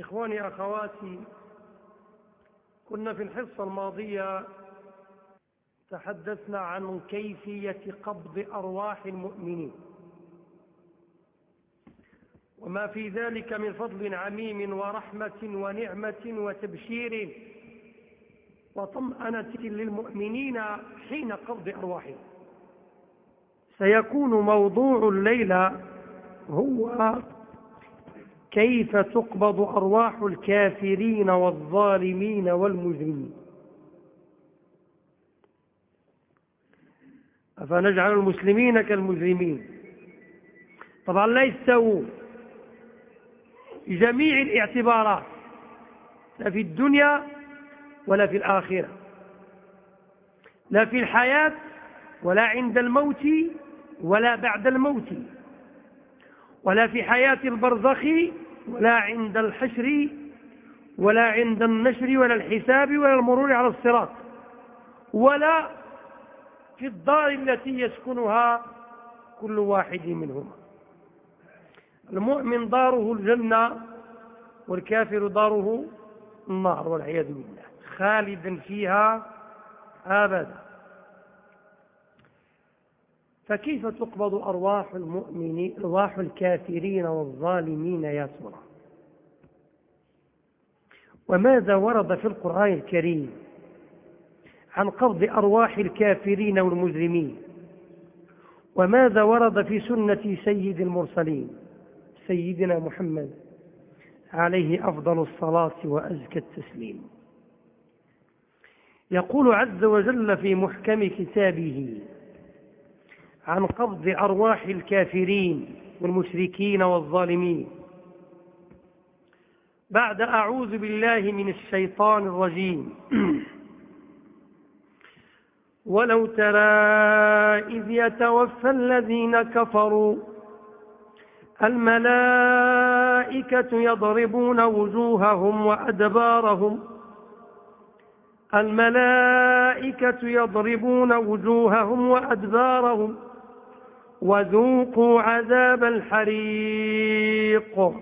إخواني أخواتي كنا في الحصة الماضية تحدثنا عن كيفية قبض أرواح المؤمنين. وما في ذلك من فضل عميم ورحمة ونعمة وتبشير وطمأنة للمؤمنين حين قبض أرواحهم. سيكون موضوع الليلة هو كيف تقبض أرواح الكافرين والظالمين والمجرمين؟ أفنجعل المسلمين كالمجرمين؟ طبعا لا جميع الاعتبارات لا في الدنيا ولا في الآخرة لا في الحياة ولا عند الموت ولا بعد الموت. ولا في حياة البرزخ ولا عند الحشر ولا عند النشر ولا الحساب ولا المرور على الصراط ولا في الدار التي يسكنها كل واحد منهما. المؤمن داره الجنة والكافر داره النار والعياذ بالله. خالدا فيها أبدا. فكيف تقبض أرواح المؤمنين أرواح الكافرين والظالمين يا ترى؟ وماذا ورد في القرآن الكريم عن قبض أرواح الكافرين والمجرمين؟ وماذا ورد في سنة سيد المرسلين؟ سيدنا محمد عليه أفضل الصلاة وأزكى التسليم. يقول عز وجل في محكم كتابه عن قبض أرواح الكافرين والمشركين والظالمين. بعد أعوذ بالله من الشيطان الرجيم. ولو ترى إذ يتوفى الذين كفروا الملائكة يضربون وجوههم وأدبارهم. الملائكة يضربون وجوههم وأدبارهم. وذوقوا عذاب الحريق.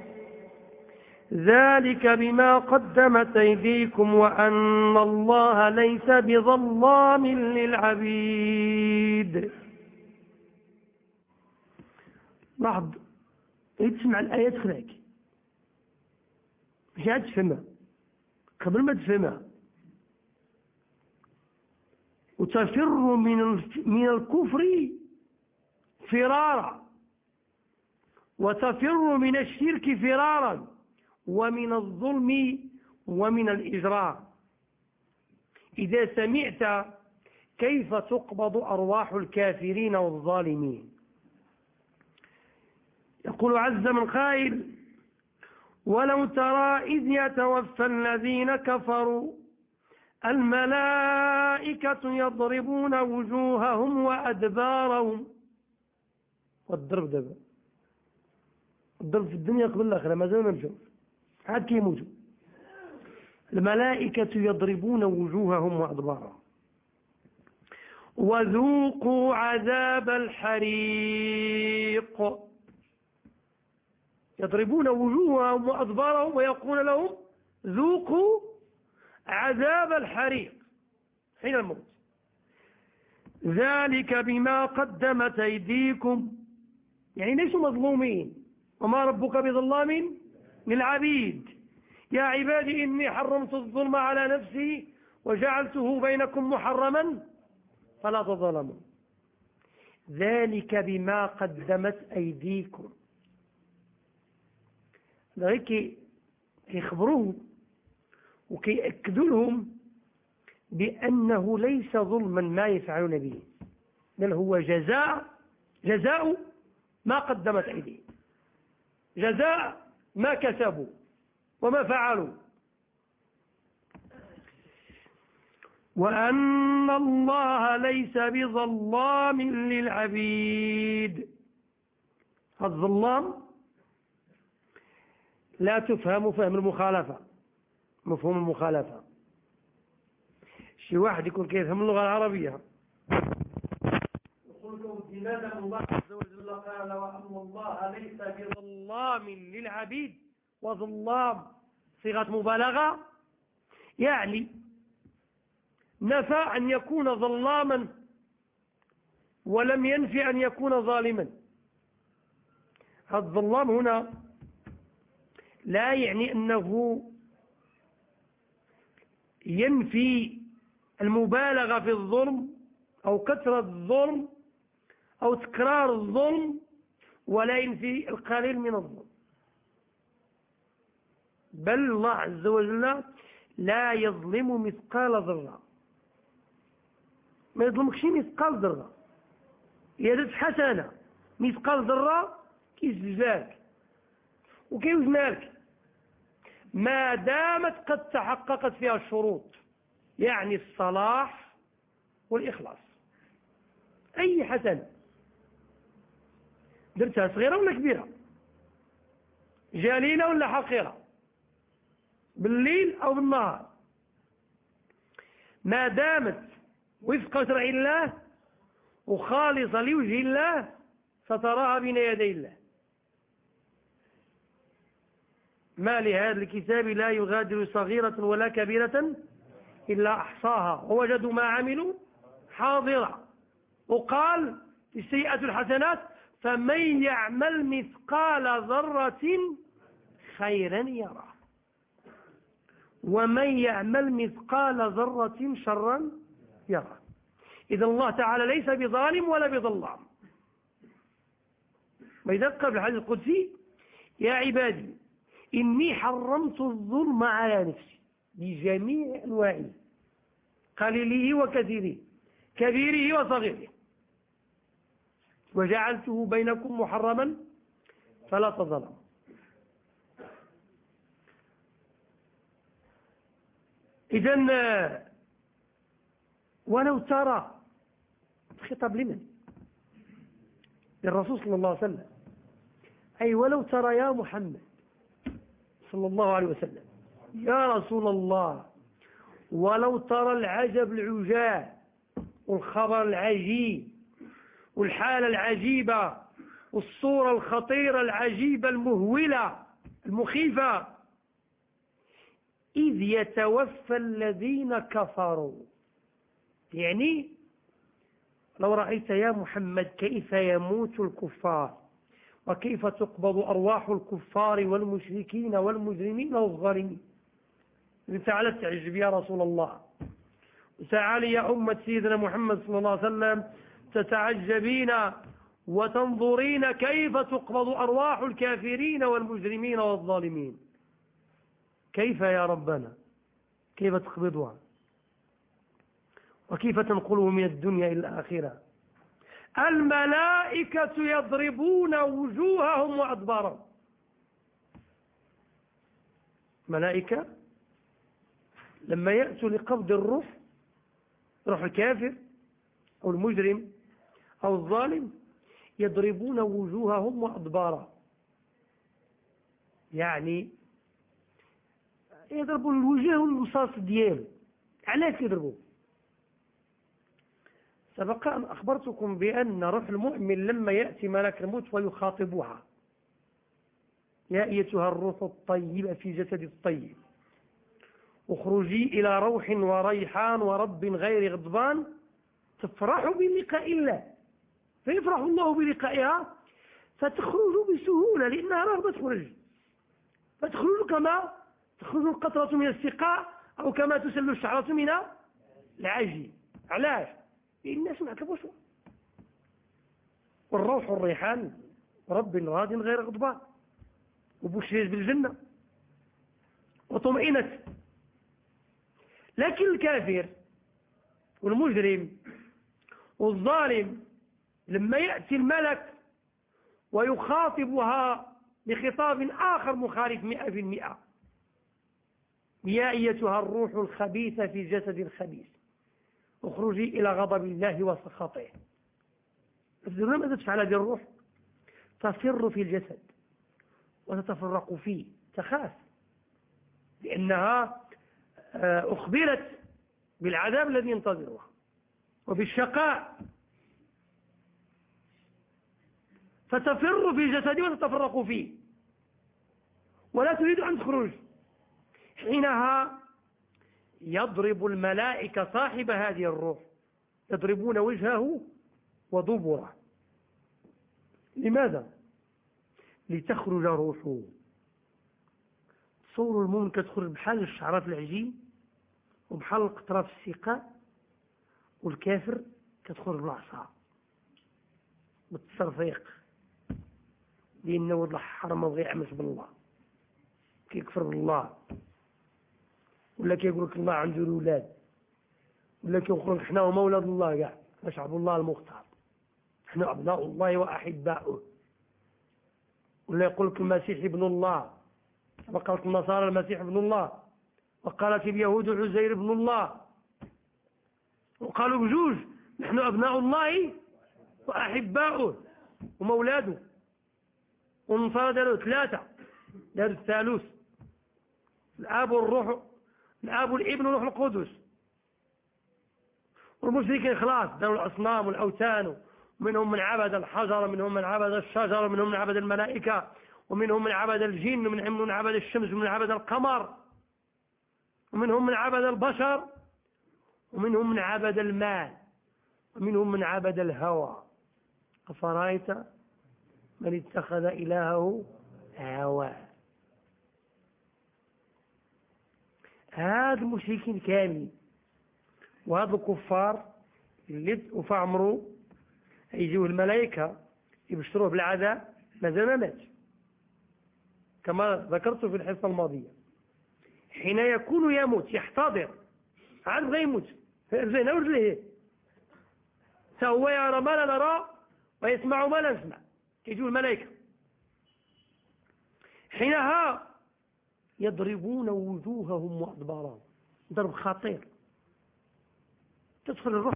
ذلك بما قدمت أيديكم وأن الله ليس بظلام للعبيد. لاحظ تسمع الآية تخلعك مش عاد تفهمها. قبل ما تفهمها. وتفر من من الكفر فرارا. وتفر من الشرك فرارا ومن الظلم ومن الإجراء إذا سمعت كيف تقبض أرواح الكافرين والظالمين. يقول عز من قائل ولو ترى إذ يتوفى الذين كفروا الملائكة يضربون وجوههم وأدبارهم والضرب دابا. الضرب في الدنيا قبل الآخرة مازال ما مشاوش عاد كيموتوا. الملائكة يضربون وجوههم وأدبارهم. وذوقوا عذاب الحريق. يضربون وجوههم وأدبارهم ويقول لهم ذوقوا عذاب الحريق حين الموت. ذلك بما قدمت أيديكم. يعني ليسوا مظلومين. وما ربك بظلام للعبيد. يا عبادي إني حرمت الظلم على نفسي وجعلته بينكم محرما فلا تظلموا. ذلك بما قدمت أيديكم. ذلك يخبروهم وكيأكدوا لهم بأنه ليس ظلما ما يفعلون به بل هو جزاء جزاء ما قدمت أيديهم جزاء ما كسبوا وما فعلوا. وأن الله ليس بظلام للعبيد. الظلام لا تفهم فهم المخالفة. مفهوم المخالفة. شي واحد يكون كيفهم اللغة العربية. لماذا الله عز وجل قال وأن الله ليس بظلام للعبيد وظلام صيغة مبالغة. يعني نفى أن يكون ظلاما ولم ينفي أن يكون ظالما. الظلام هنا لا يعني أنه ينفي المبالغة في الظلم أو كثرة الظلم أو تكرار الظلم ولا ينفي القليل من الظلم. بل الله عز وجل لا يظلم مثقال ذرة. ما يظلمكش مثقال ذرة. إذا حسنة مثقال ذرة كيزجاك وكيوزنالك ما دامت قد تحققت فيها الشروط يعني الصلاح والإخلاص. أي حسنة. درتها صغيرة ولا كبيرة؟ جليلة ولا حقيرة بالليل أو بالنهار؟ ما دامت وفق شرع الله وخالصة لوجه الله ستراها بين يدي الله. ما لهذا الكتاب لا يغادر صغيرة ولا كبيرة إلا أحصاها. ووجدوا ما عملوا حاضرا وقال السيئة الحسنات فمن يعمل مثقال ذرة خيرا يرى ومن يعمل مثقال ذرة شرا يرى إذا الله تعالى ليس بظالم ولا بظلام. وإذا قبل الحديث القدسي يا عبادي إني حرمت الظلم على نفسي بجميع أنواعه قليله وكثيره كبيره وصغيره. وجعلته بينكم محرما فلا تظلموا إذا ولو ترى خطاب لمن؟ للرسول صلى الله عليه وسلم. أي ولو ترى يا محمد صلى الله عليه وسلم. يا رسول الله ولو ترى العجب العجاب والخبر العجيب والحالة العجيبة والصورة الخطيرة العجيبة المهولة المخيفة. إذ يتوفى الذين كفروا. يعني لو رأيت يا محمد كيف يموت الكفار وكيف تقبض أرواح الكفار والمشركين والمجرمين والظالمين. تعالى تعجب يا رسول الله. تعالي يا أمة سيدنا محمد صلى الله عليه وسلم. تتعجبين وتنظرين كيف تقبض أرواح الكافرين والمجرمين والظالمين. كيف يا ربنا؟ كيف تقبضها؟ وكيف تنقله من الدنيا إلى الآخرة؟ الملائكة يضربون وجوههم وأدبارهم. ملائكة لما يأتوا لقبض الروح روح الكافر أو المجرم أو الظالم يضربون وجوههم وأدبارهم يعني يضربوا الوجه والمصاص ديالو. علاش يضربوا سبق أن أخبرتكم بأن روح المؤمن لما يأتي ملك الموت ويخاطبها. يا أيتها الروح الطيبة في جسد الطيب. اخرجي إلى روح وريحان ورب غير غضبان تفرح بلقاء الله. فيفرح الله بلقائها فتخرج بسهولة لأنها رغبة تخرج. فتخرج كما تخرج القطرة من السقاء أو كما تسل الشعرة من العجين علاش؟ الناس ما عتلبوش والروح والريحان رب راض غير غضبان. وبشريت بالجنة. وطمئنت. لكن الكافر والمجرم والظالم لما يأتي الملك ويخاطبها بخطاب آخر مخالف مئة في المئة. يا أيتها الروح الخبيثة في جسد الخبيث اخرجي إلى غضب الله وسخطه. ماذا تفعل هذه الروح تفر في الجسد وتتفرق فيه تخاف لأنها آه، أخبرت بالعذاب الذي ينتظرها. وبالشقاء فتفر في جسده وتتفرق فيه. ولا تريد أن تخرج. حينها يضرب الملائكة صاحب هذه الروح. يضربون وجهه ودبره لماذا؟ لتخرج روحه. تصوروا المؤمن كتخرج بحال الشعرة في العجين وبحال القطرة في السقاء والكافر كتخرج بالعصا. بالتصرفيق لأنه ولد الحرام ما بغى بالله كيكفر بالله. ولا كيقول لك الله عنده الأولاد. ولا كيقول لك حنا هما ولاد الله كاع. شعب الله المختار. حنا أبناء الله وأحباؤه. ولا يقول لك المسيح ابن الله. وقالت النصارى المسيح ابن الله. وقالت اليهود عزير ابن الله. وقالوا بجوج نحن أبناء الله وأحباؤه. ومولاده. والنصارى داروا ثلاثة. داروا الثالوث الآب والروح الآب والابن والروح القدس. والمشركين خلاص داروا الأصنام والأوثان ومنهم من عبد الحجر ومنهم من عبد الشجر ومنهم من عبد الملائكة ومنهم من عبد الجن ومنهم من عبد الشمس ومن عبد القمر ومنهم من عبد البشر ومنهم من عبد المال ومنهم من عبد الهوى. أفرأيت من اتخذ إلهه هواه هاد المشركين كاملين وهاد الكفار اللي وفعمروا يجيوه الملائكة يبشروه بالعذاب مازال ما مات. كما ذكرت في الحصة الماضية. حين يكون يموت يحتضر. عاد بغى يموت. رجليه ورجليه فهو يرى ما لا نرى ويسمع ما لا نسمع كيجيو الملائكة. حينها يضربون وجوههم وأدبارهم. ضرب خطير. تدخل الروح.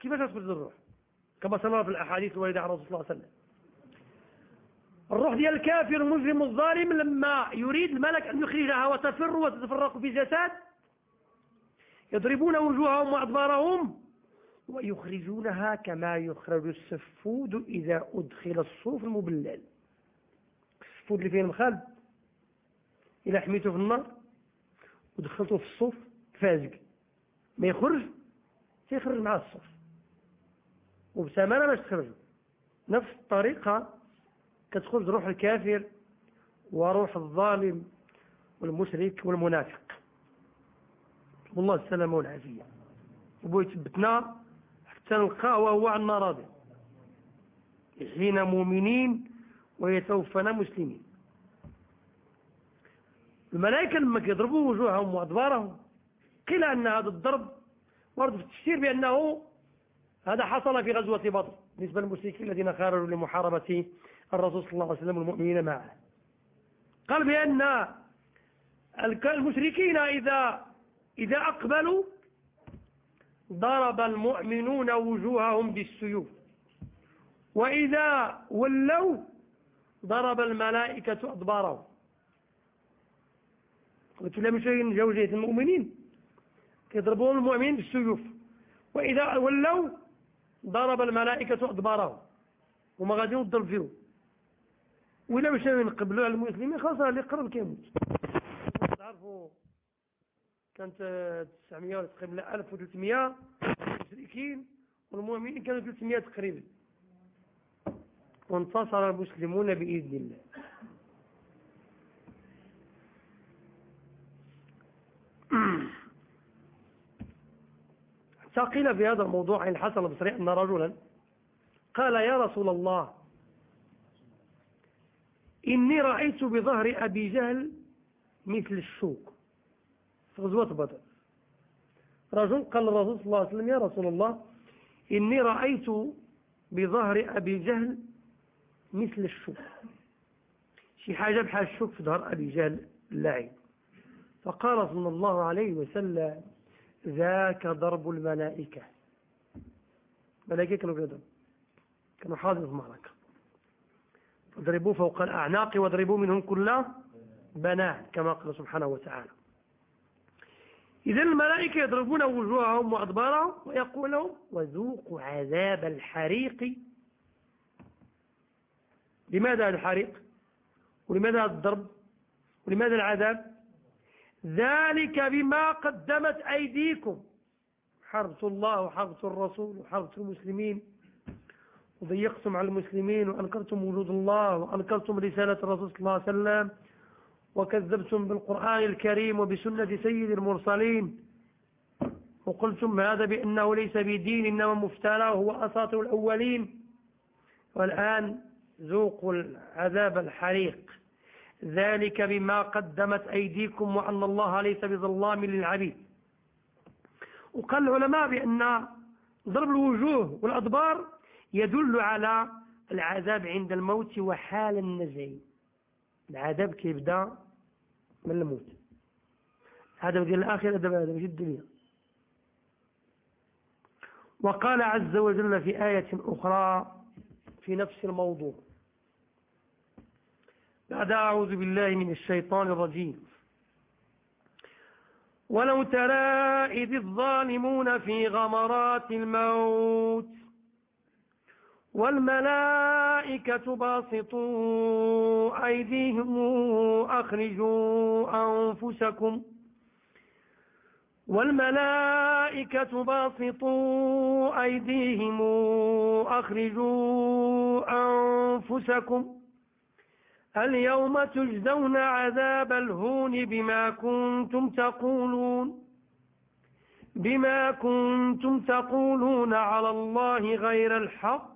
كيف تدخل الروح؟ كما سنرى في الأحاديث الواردة عن رسول الله صلى الله عليه وسلم. الروح ديال الكافر المجرم الظالم لما يريد الملك أن يخرجها وتفر وتتفرق في جسد يضربون وجوههم وأدبارهم ويخرجونها كما يخرج السفود إذا أدخل الصوف المبلل. السفود اللي فيه المخالب إذا حميته في النار ودخلته في الصوف فازق ما يخرج سيخرج مع الصوف. وبسامانة باش تخرجه نفس الطريقة كتخرج روح الكافر وروح الظالم والمشرك والمنافق. والله السلامة والعافية. وبو يثبتنا نلقاه وهو عنا راضي يحيينا مؤمنين ويتوفنا مسلمين. الملائكة لما كيضربوا وجوههم وأدبارهم قيل أن هذا الضرب ورد في التفسير بأنه هذا حصل في غزوة بدر بالنسبة للمشركين الذين خرجوا لمحاربة الرسول صلى الله عليه وسلم والمؤمنين معه. قال بأن المشركين إذا إذا أقبلوا ضرب المؤمنون وجوههم بالسيوف. وإذا ولوا ضرب الملائكة أدبارهم. قلت لهم شيء جوجة المؤمنين؟ يضربون المؤمنين بالسيوف. وإذا ولوا ضرب الملائكة أدبارهم. وما غادي يضرب فيهم. وإلا مشاو ينقبلوا على المسلمين خلاص اللي قرب كيموت. تعرفوا كانت 900 ولا تقريبا 1300 مشركين والمؤمنين كانوا 300 تقريبا. وانتصر المسلمون بإذن الله. قيل في هذا الموضوع عن الحسن البصري أن رجلا قال يا رسول الله إني رأيت بظهر أبي جهل مثل الشوك. في غزوة بدر. رجل قال للرسول صلى الله عليه وسلم يا رسول الله إني رأيت بظهر أبي جهل مثل الشوك. شي حاجة بحال الشوك في ظهر أبي جهل اللعين فقال صلى الله عليه وسلم ذاك ضرب الملائكة. ملائكة كانوا بيضرب كانوا حاضر في المعركة. اضربوا فوق الأعناق واضربوا منهم كل بنات كما قال سبحانه وتعالى. إذا الملائكة يضربون وجوههم وأدبارهم ويقول لهم وذوقوا عذاب الحريق. لماذا الحريق؟ ولماذا الضرب؟ ولماذا العذاب؟ ذلك بما قدمت أيديكم. حربت الله وحربت الرسول وحربت المسلمين. وضيقتم على المسلمين وأنكرتم وجود الله وأنكرتم رسالة الرسول صلى الله عليه وسلم. وكذبتم بالقرآن الكريم وبسنة سيد المرسلين. وقلتم هذا بأنه ليس بدين إنما مفترى وهو أساطير الأولين. والآن ذوقوا العذاب الحريق. ذلك بما قدمت أيديكم وأن الله ليس بظلام للعبيد. وقال العلماء بأن ضرب الوجوه والأدبار يدل على العذاب عند الموت وحال النزع العذاب كيبدأ من الموت. هذا ديال الآخرة هذا هذا ماشي الدنيا. وقال عز وجل في آية أخرى في نفس الموضوع بعد أعوذ بالله من الشيطان الرجيم. ولو ترى إذ الظالمون في غمرات الموت والملائكة باسطوا أيديهم أخرجوا أنفسكم. والملائكة باسطوا أيديهم أخرجوا أنفسكم. اليوم تجزون عذاب الهون بما كنتم تقولون. بما كنتم تقولون على الله غير الحق.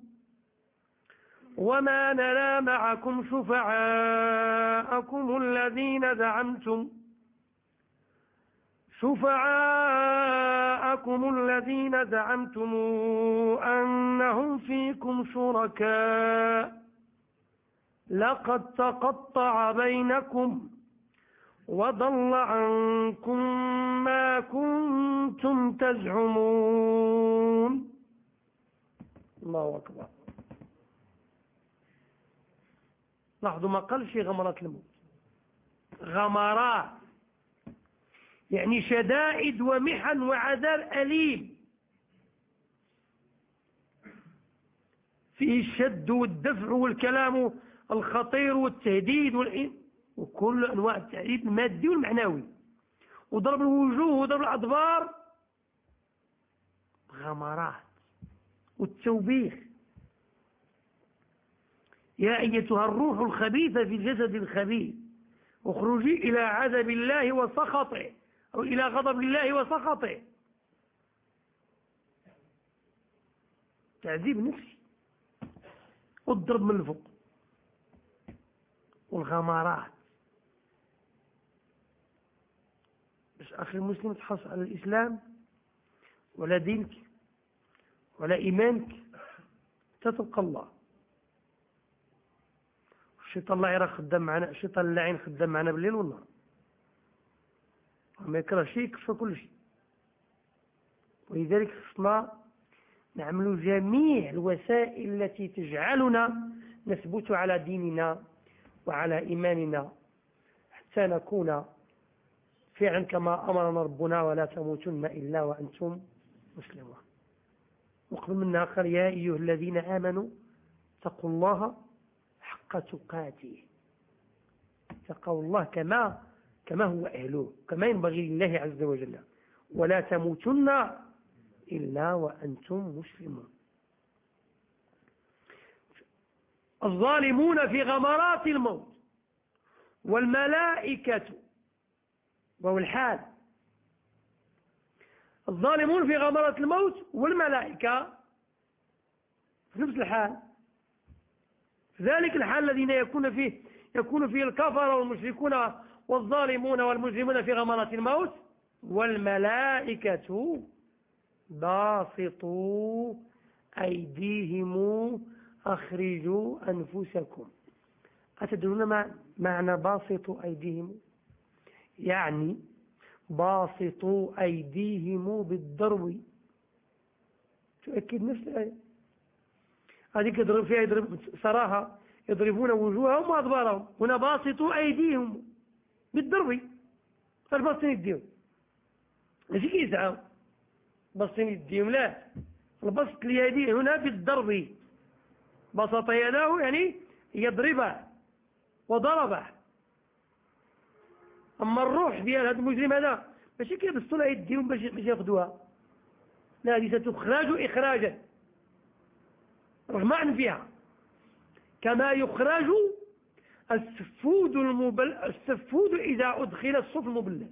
وما نرى معكم شفعاءكم الذين زعمتم شفعاءكم الذين زعمتم أنهم فيكم شركاء لقد تقطع بينكم وضل عنكم ما كنتم تزعمون الله أكبر. لاحظوا ما قالش غمرات الموت. غمرات. يعني شدائد ومحن وعذاب أليم. فيه الشد والدفع والكلام الخطير والتهديد والإن وكل أنواع التعريف المادي والمعنوي. وضرب الوجوه وضرب الأدبار. غمرات. والتوبيخ. يا أيتها الروح الخبيثة في الجسد الخبيث اخرجي إلى عذاب الله وسخطه أو إلى غضب الله وسخطه. تعذيب نفسي. والضرب من الفوق والغمرات باش أخي المسلم تحصل على الإسلام ولا دينك ولا إيمانك تتبقى الله. الشيطان الله يرى خدام معنا الشيطان اللعين خدام معنا بالليل والنهار. وما يكره شيء يكفر كل شيء. ولذلك خصنا نعمل جميع الوسائل التي تجعلنا نثبت على ديننا وعلى إيماننا حتى نكون فعلا كما أمرنا ربنا ولا تموتن إلا وأنتم مسلمون. وقبل منا آخر يا أيها الذين آمنوا اتقوا الله حق تقاته. اتقوا الله كما كما هو أهله كما ينبغي لله عز وجل. ولا تموتن إلا وأنتم مسلمون. الظالمون في غمرات الموت. والملائكة وهو الحال الظالمون في غمرة الموت والملائكة في نفس الحال. ذلك الحال الذين يكون فيه يكون فيه الكفر والمشركون والظالمون والمجرمون في غمرة الموت والملائكة باسطوا أيديهم أخرجوا أنفسكم. أتدرون معنى باسطوا أيديهم؟ يعني باسطوا أيديهم بالضرب. تؤكد نفس الآية؟ هذيك يضرب فيها يضرب سراها يضربون وجوههم وأدبارهم. هنا باسطوا أيديهم بالضرب اش باسطين يديهم. ماشي كيسعوا باسطين يديهم. لا. البسط اليدي هنا بالضرب بسط يداه يعني يضربه وضربه أما الروح ديال هذا المجرم هذا ماشي كيبسطوا يديهم باش ياخذوها لا هذه ستخرج إخراجا. رغم فيها. كما يخرج السفود المبل السفود إذا أدخل الصف المبلل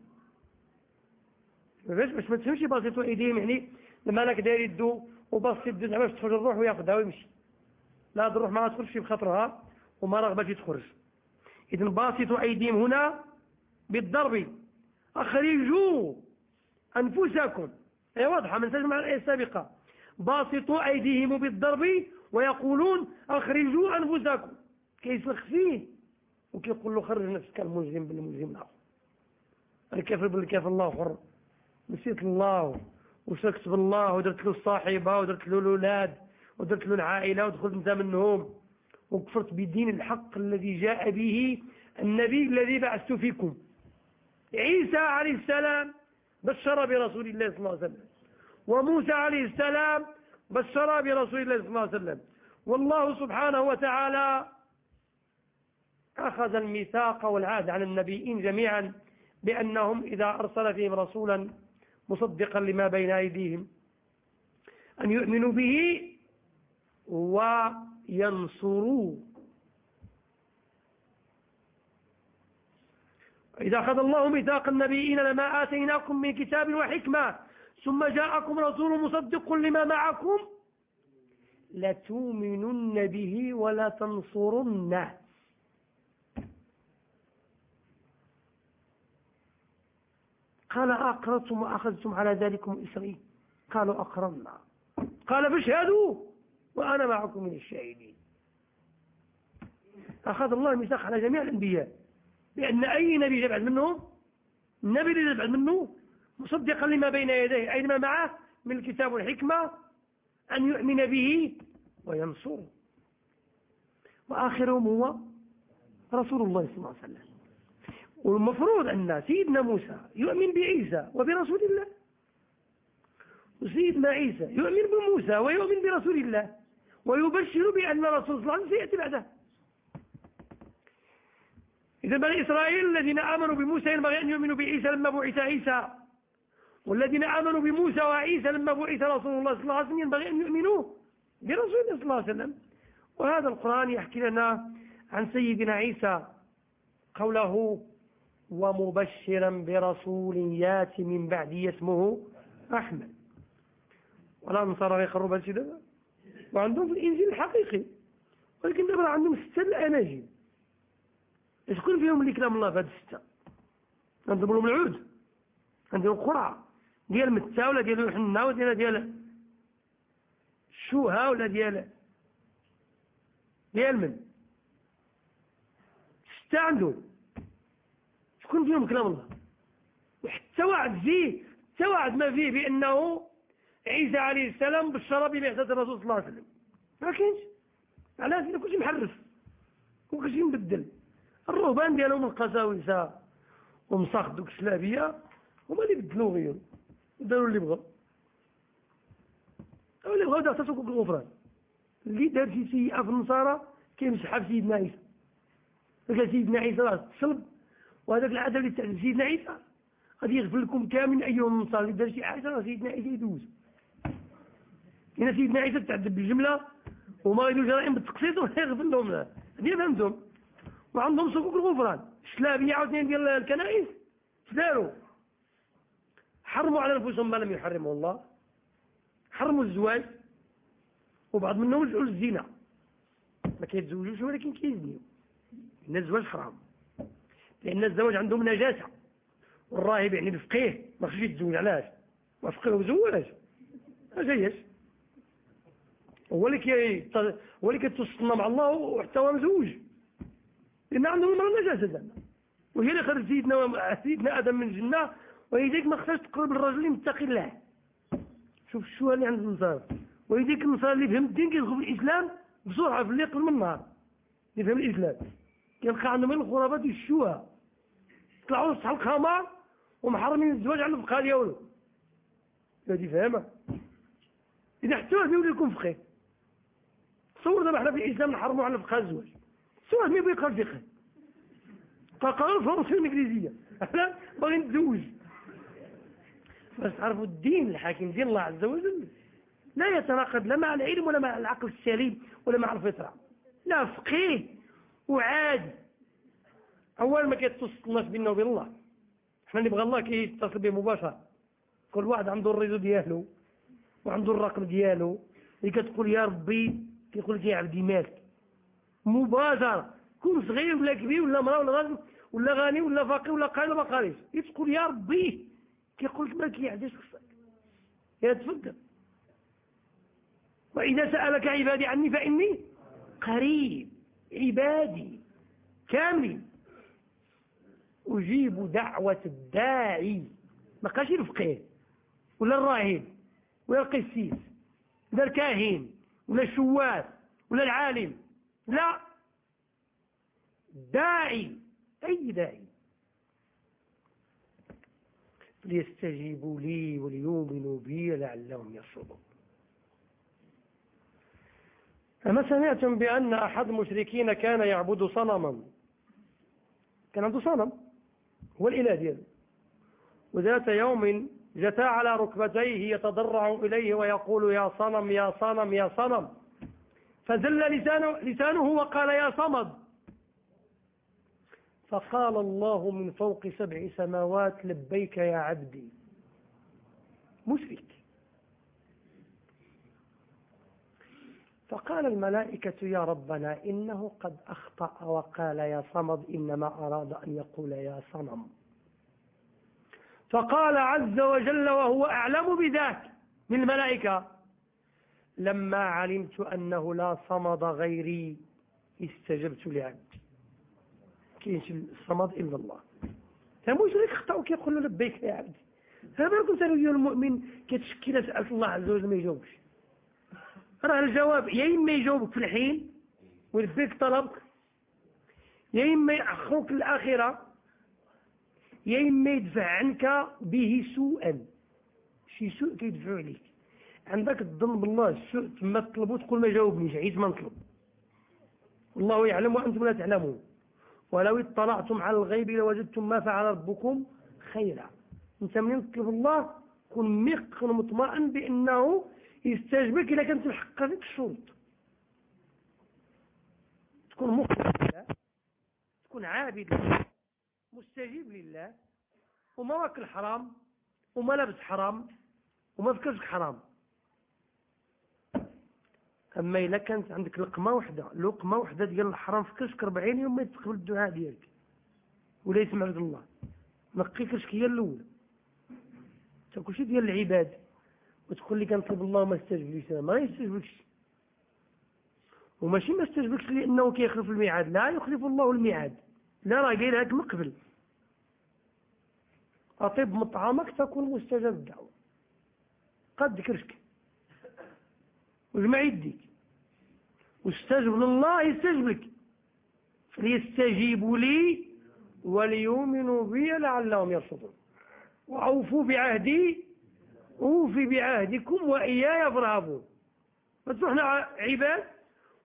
باش ما تفهمش بسيطوا إيديهم يعني لما راك داير يدو وبسط يدو زعما باش تخرج الروح وياخذها ويمشي. لا الروح ما تخرجش بخاطرها وما رغبتش تخرج اذا باسطوا أيديهم هنا بالضرب. أخرجوا أنفسكم. هي واضحة من تجمع الآية السابقة. باسطوا أيديهم بالضرب ويقولون أخرجوا أنفسكم. كيسلخ فيه وكيقول له خرج نفسك المجرم بالمجرم الآخر. الكافر بالكافر الله حر نسيت الله. وشركت بالله. ودرت له الصاحبة. ودرت له الأولاد. ودرت له العائلة. ودخلت انت منهم. وكفرت بدين الحق الذي جاء به النبي الذي بعثت فيكم. عيسى عليه السلام بشر برسول الله صلى الله عليه وسلم. وموسى عليه السلام بشر برسول الله صلى الله عليه وسلم. والله سبحانه وتعالى أخذ الميثاق والعهد على النبيين جميعا بأنهم إذا أرسل فيهم رسولا مصدقا لما بين أيديهم أن يؤمنوا به وينصروا. إذا أخذ الله ميثاق النبيين لما آتيناكم من كتاب وحكمة ثم جاءكم رسول مصدق لما معكم لتؤمنن به ولا تنصرنه. قال أقرضتم وأخذتم على ذلكم إسري قالوا أقرضنا قال فاشهدوا وأنا معكم من الشاهدين. أخذ الله الميثاق على جميع الأنبياء. بأن أي نبي يبعث منهم؟ النبي اللي يبعث منه؟ مصدقا لما بين يديه أي ما معه من الكتاب والحكمة أن يؤمن به وينصره. وآخرهم هو رسول الله صلى الله عليه وسلم. والمفروض أن سيدنا موسى يؤمن بعيسى وبرسول الله. وسيدنا عيسى يؤمن بموسى ويؤمن برسول الله. ويبشر بأن رسول الله سيأتي بعده. إذا بني إسرائيل الذين آمنوا بموسى ينبغي أن يؤمنوا بعيسى لما بعث عيسى. والذين آمنوا بموسى وعيسى لما بعث رسول الله صلى الله عليه وسلم ينبغي أن يؤمنوا برسول الله صلى الله عليه وسلم. وهذا القرآن يحكي لنا عن سيدنا عيسى قوله ومبشرا برسول ياتي من بعدي اسمه أحمد. والأنصار يقروا بهذا الشيء وعندهم في الإنجيل الحقيقي. ولكن دابا عندهم ستة الأناجيل شكون فيهم اللي كلام الله في هذه الستة؟ لهم العود عندهم قرعة ديال متى ولا ديال يوحنا ولا ديال شوها ولا ديال ديال من؟ ستة عندهم. شكون فيهم كلام الله؟ وحتى وعد فيه حتى وعد ما فيه بأنه عيسى عليه السلام بشر ببعثة الرسول صلى الله عليه وسلم. ما كاينش. علاش كل كلشي محرف. وكلشي مبدل. الرهبان ديالهم القساوسة ومساخ دوك الشلابيه هما اللي بدلوا غيروا داروا اللي بغاو. أو اللي بغاو دعسوا بالغفران اللي دار شي سيئة في النصارى كيمسحها في سيدنا عيسى. قال سيدنا عيسى راه تصلب وهذاك العدد اللي تعلم سيدنا عيسى غادي يغفر لكم كامل أيهم النصارى. اللي دار شي حاجة سيدنا عيسى يدوز. هنا سيدنا عيسى تعذب بالجملة وما غاديوش جرائم بالتقسيط ولا يغفر لهم هذه فهمتم وعندهم صكوك الغفران. الشلابية عاوتاني ديال الكنائس. داروا حرموا على أنفسهم ما لم يحرمه الله. حرموا الزواج وبعض منهم رجعوا للزنا ما كيتزوجوش ولكن كيزنيو. ان الزواج حرام. لأن الزواج عندهم نجاسة. والراهب يعني بفقيه ما خشي يتزوج علاش؟ ما فقيه وزواج ما جايش هو اللي هو اللي كيتصنع مع الله وحتى هو مزوج. لأن عندهم المرأة نجاسة زعما. وهي اللي خرج سيدنا سيدنا آدم من الجنة وهي ذيك ما خصهاش تقرب الرجل اللي متقي الله شوف شو اللي عند النصارى ويديك النصارى اللي فهم الدين كيدخل في الإسلام بسرعة في اللي قبل من النهار. اللي فهم الإسلام. كيلقى عندهم من الخرافات والشوهة طلعوا نصح الخمر ومحرمين الزواج على الفقهاء ديالو هذه فاهمة؟ إذا حتى واحد يولي يكون فقيه. تصور دابا حنا في الإسلام نحرموا على الفقهاء الزواج. واحد ما يبغي يقرأ الفقه. قرأ الفرنسية والإنجليزية. أنا باغي نتزوج. بس تعرفوا الدين الحاكم دين الله عز وجل لا يتناقض لا مع العلم ولا مع العقل السليم ولا مع الفطرة. لا فقيه وعادي أول ما كيتصل الناس بيننا وبين الله. إحنا نبغى الله كيتصل به مباشرة. كل واحد عنده الريزو ديالو وعنده الرقم ديالو اللي كتقول يا ربي كيقول لك يا عبدي مالك. مباشرة. كون صغير ولا كبير ولا مرأة ولا غني ولا غني ولا فقير ولا قايل ولا قاريش تقول يا ربي. كيقول لك مالك يا عبدي خصك يا تفكر وإذا سألك عبادي عني فإني قريب عبادي كامل. أجيب دعوة الداعي. ما قالش الفقيه ولا الراهب ولا القسيس ولا الكاهن ولا الشواف ولا العالم. لا. داعي. أي داعي؟ ليستجيبوا لي وليؤمنوا بي لعلهم يرشدون. أما سمعتم بأن أحد المشركين كان يعبد صنما؟ كان عنده صنم. هو الإله دياله وذات يوم جتا على ركبتيه يتضرع إليه ويقول يا صنم يا صنم يا صنم. فزل لسانه, لسانه وقال يا صمد. فقال الله من فوق سبع سماوات لبيك يا عبدي. مشرك. فقال الملائكة يا ربنا إنه قد أخطأ وقال يا صمد إنما أراد أن يقول يا صنم فقال عز وجل وهو أعلم بذاك من الملائكة لما علمت أنه لا صمد غيري استجبت لعبدي. كاينش الصمد إلا الله. فمشرك خطأ وكيقول له لبيك يا عبدي. هذا كنت المؤمن كتشكي سألت الله عز وجل ما يجاوبش. راه الجواب يا إما يجاوبك في الحين ويلبيك طلبك يا إما يأخرك للآخرة يا إما يدفع عنك به سوءا. شي سوء كيدفعوا عليك. عندك الظن بالله السوء تما تطلبوا تقول ما جاوبنيش عيد ما نطلب. والله يعلم وأنتم لا تعلمون. ولو اطلعتم على الغيب لوجدتم ما فعل ربكم خيرا. انت من تطلب الله كن ميقن مطمئن بأنه يستجبك إذا كانت محققة فيك الشروط. تكون مخلص لله تكون عابد لله مستجيب لله. وما واكل حرام وما لابس حرام وما فكرش حرام. أما إلا كانت عندك لقمة وحدة لقمة وحدة ديال الحرام في كشك 40 يوم ما يتقبل الدعاء ديالك. ولا يسمع الله. نقي كشك هي الاولى تاكل شي ديال العباد وتقول لي كنطلب الله ما استجبليش ما يستجبلكش. وماشي ما استجبلكش لأنه كيخلف الميعاد. لا يخلف الله الميعاد. لا راه قايل لك مقبل أطيب مطعمك تكون مستجاب الدعوة. قد كرشك. وجمع يديك واستجب لله يستجب لك. فليستجيبوا لي وليؤمنوا بي لعلهم يرشدون. وأوفوا بعهدي أوفي بعهدكم وإياي فارهبون فتروحنا عباد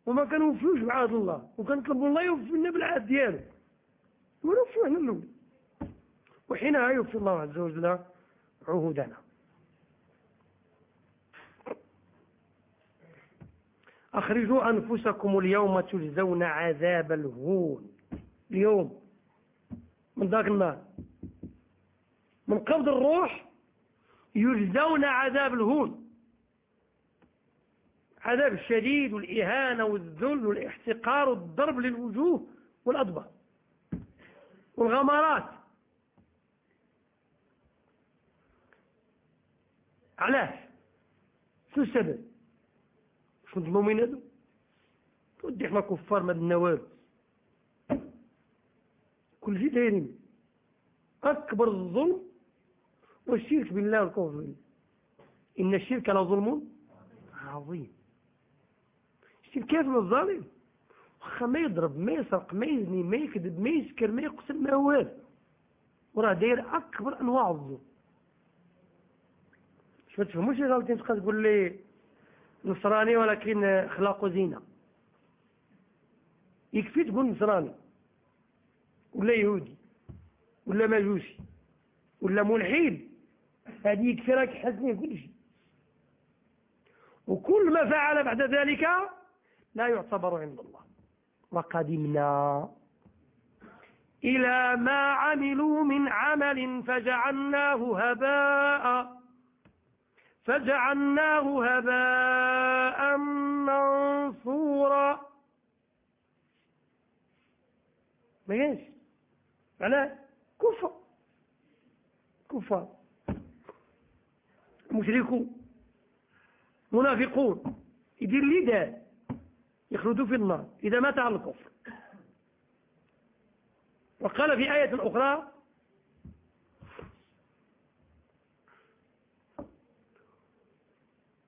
وما كنوفيوش بعهد الله وكنطلبوا الله يوفي لنا بالعهد ديالو. ونوفيو حنا الأول وحينها يوفي الله عز وجل عهودنا. أخرجوا أنفسكم اليوم تجزون عذاب الهون. اليوم. من ذاك النار من قبض الروح يجزون عذاب الهون. عذاب الشديد والإهانة والذل والاحتقار والضرب للوجوه والأضبار والغمرات علاش؟ شو السبب؟ شو المؤمن هذو ودي إحنا كفار ما النواب. كل شيء دايرين أكبر الظلم والشرك بالله والكفر إن الشرك لظلم عظيم. شتي الكافر الظالم؟ واخا ما يضرب ما يسرق ما يزني ما يكذب ما يسكر ما يقسم ما هذا؟ وراه داير أكبر أنواع الظلم. ما تفهموش غلطين تبقى تقول لي نصراني ولكن أخلاقه زينة. يكفي تقول نصراني ولا يهودي ولا مجوسي ولا ملحد هذه يكفي راك حزني كل شيء. وكل ما فعل بعد ذلك لا يعتبر عند الله. وقدمنا إلى ما عملوا من عمل فجعلناه هباء. فجعلناه هباء منصورا ما جاش. على كفر. كفار. مشركون. منافقون. يدير لي دار يخلدوا في النار. إذا مات على الكفر. وقال في آية أخرى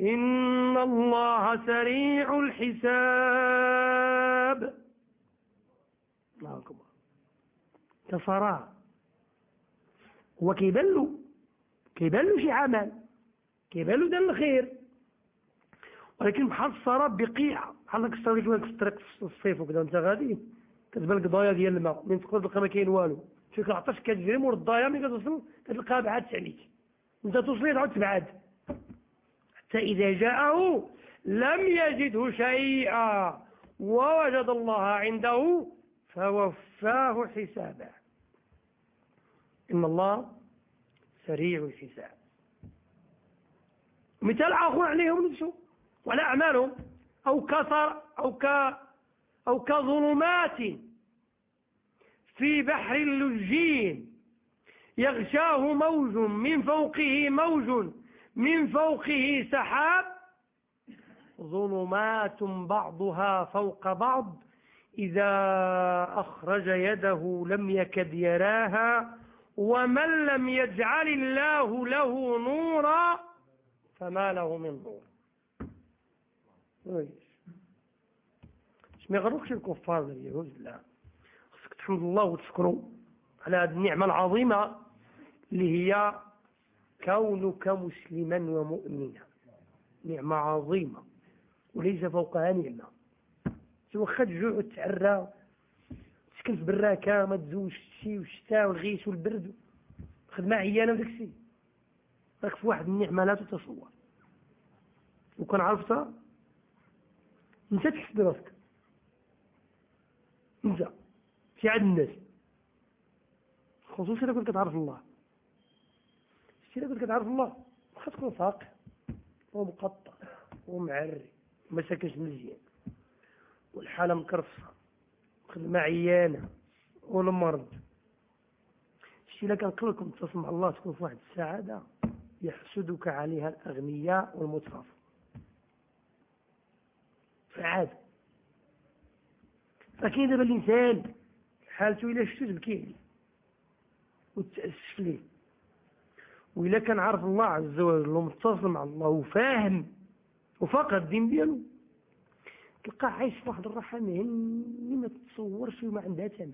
إن الله سريع الحساب. الله أكبر. كفراء. هو كيبلو كيبلو شي عمل. كيبلو دار الخير. ولكن السراب بقيعة بحال داك السراب كيما الطريق في الصيف وكذا؟ وانت غادي؟ كتبان لك ضايا ديال الماء. من تقدر تلقى ما كاين والو. فيك العطش كتجري مور الضايا ملي كتوصل كتلقاها بعادت عليك أنت توصلي تعاود تبعد حتى إذا جاءه لم يجده شيئا ووجد الله عنده فوفاه حسابه إن الله سريع الحساب. مثال آخر عليهم نفسه ولا أعمالهم. أو كثر أو ك أو كظلمات في بحر اللجين. يغشاه موج من فوقه موج من فوقه سحاب ظلمات بعضها فوق بعض إذا أخرج يده لم يكد يراها ومن لم يجعل الله له نورا فما له من نور. ما يغرقش الكفار اليهود لا خصك تحمد الله وتشكره على هذه النعمة العظيمة اللي هي كونك مسلما ومؤمنا. نعمة عظيمة. وليس فوقها نعمة. سوى خد جوع وتعرى. تسكن في براكة ما تزوجش الشي والشتاء والغيث والبرد. خدمة عيانة وداك الشيء راك في واحد النعمة لا تتصور. وكان عرفتها انت تحس براسك انت. في عاد الناس. خصوصا إذا كنت كتعرف الله. اذا كنت كتعرف الله. خاص تكون فاقع ومقطع ومعري وما ساكنش مزيان. والحالة مكرفصة. خدمه عيانه والمرض الا كان قلبكم تتصل مع الله تكون في واحد السعادة يحسدك عليها الأغنياء والمترفين فعاد. فكاين دابا الإنسان؟ حالته إلا شتو تبكي وتاسف ليه وإلا كان عارف الله عز وجل ومتصل مع الله وفاهم وفقد الدين ديالو. تلقاه عايش في واحد الراحه مهني ما تتصورش وما عندها ثمن.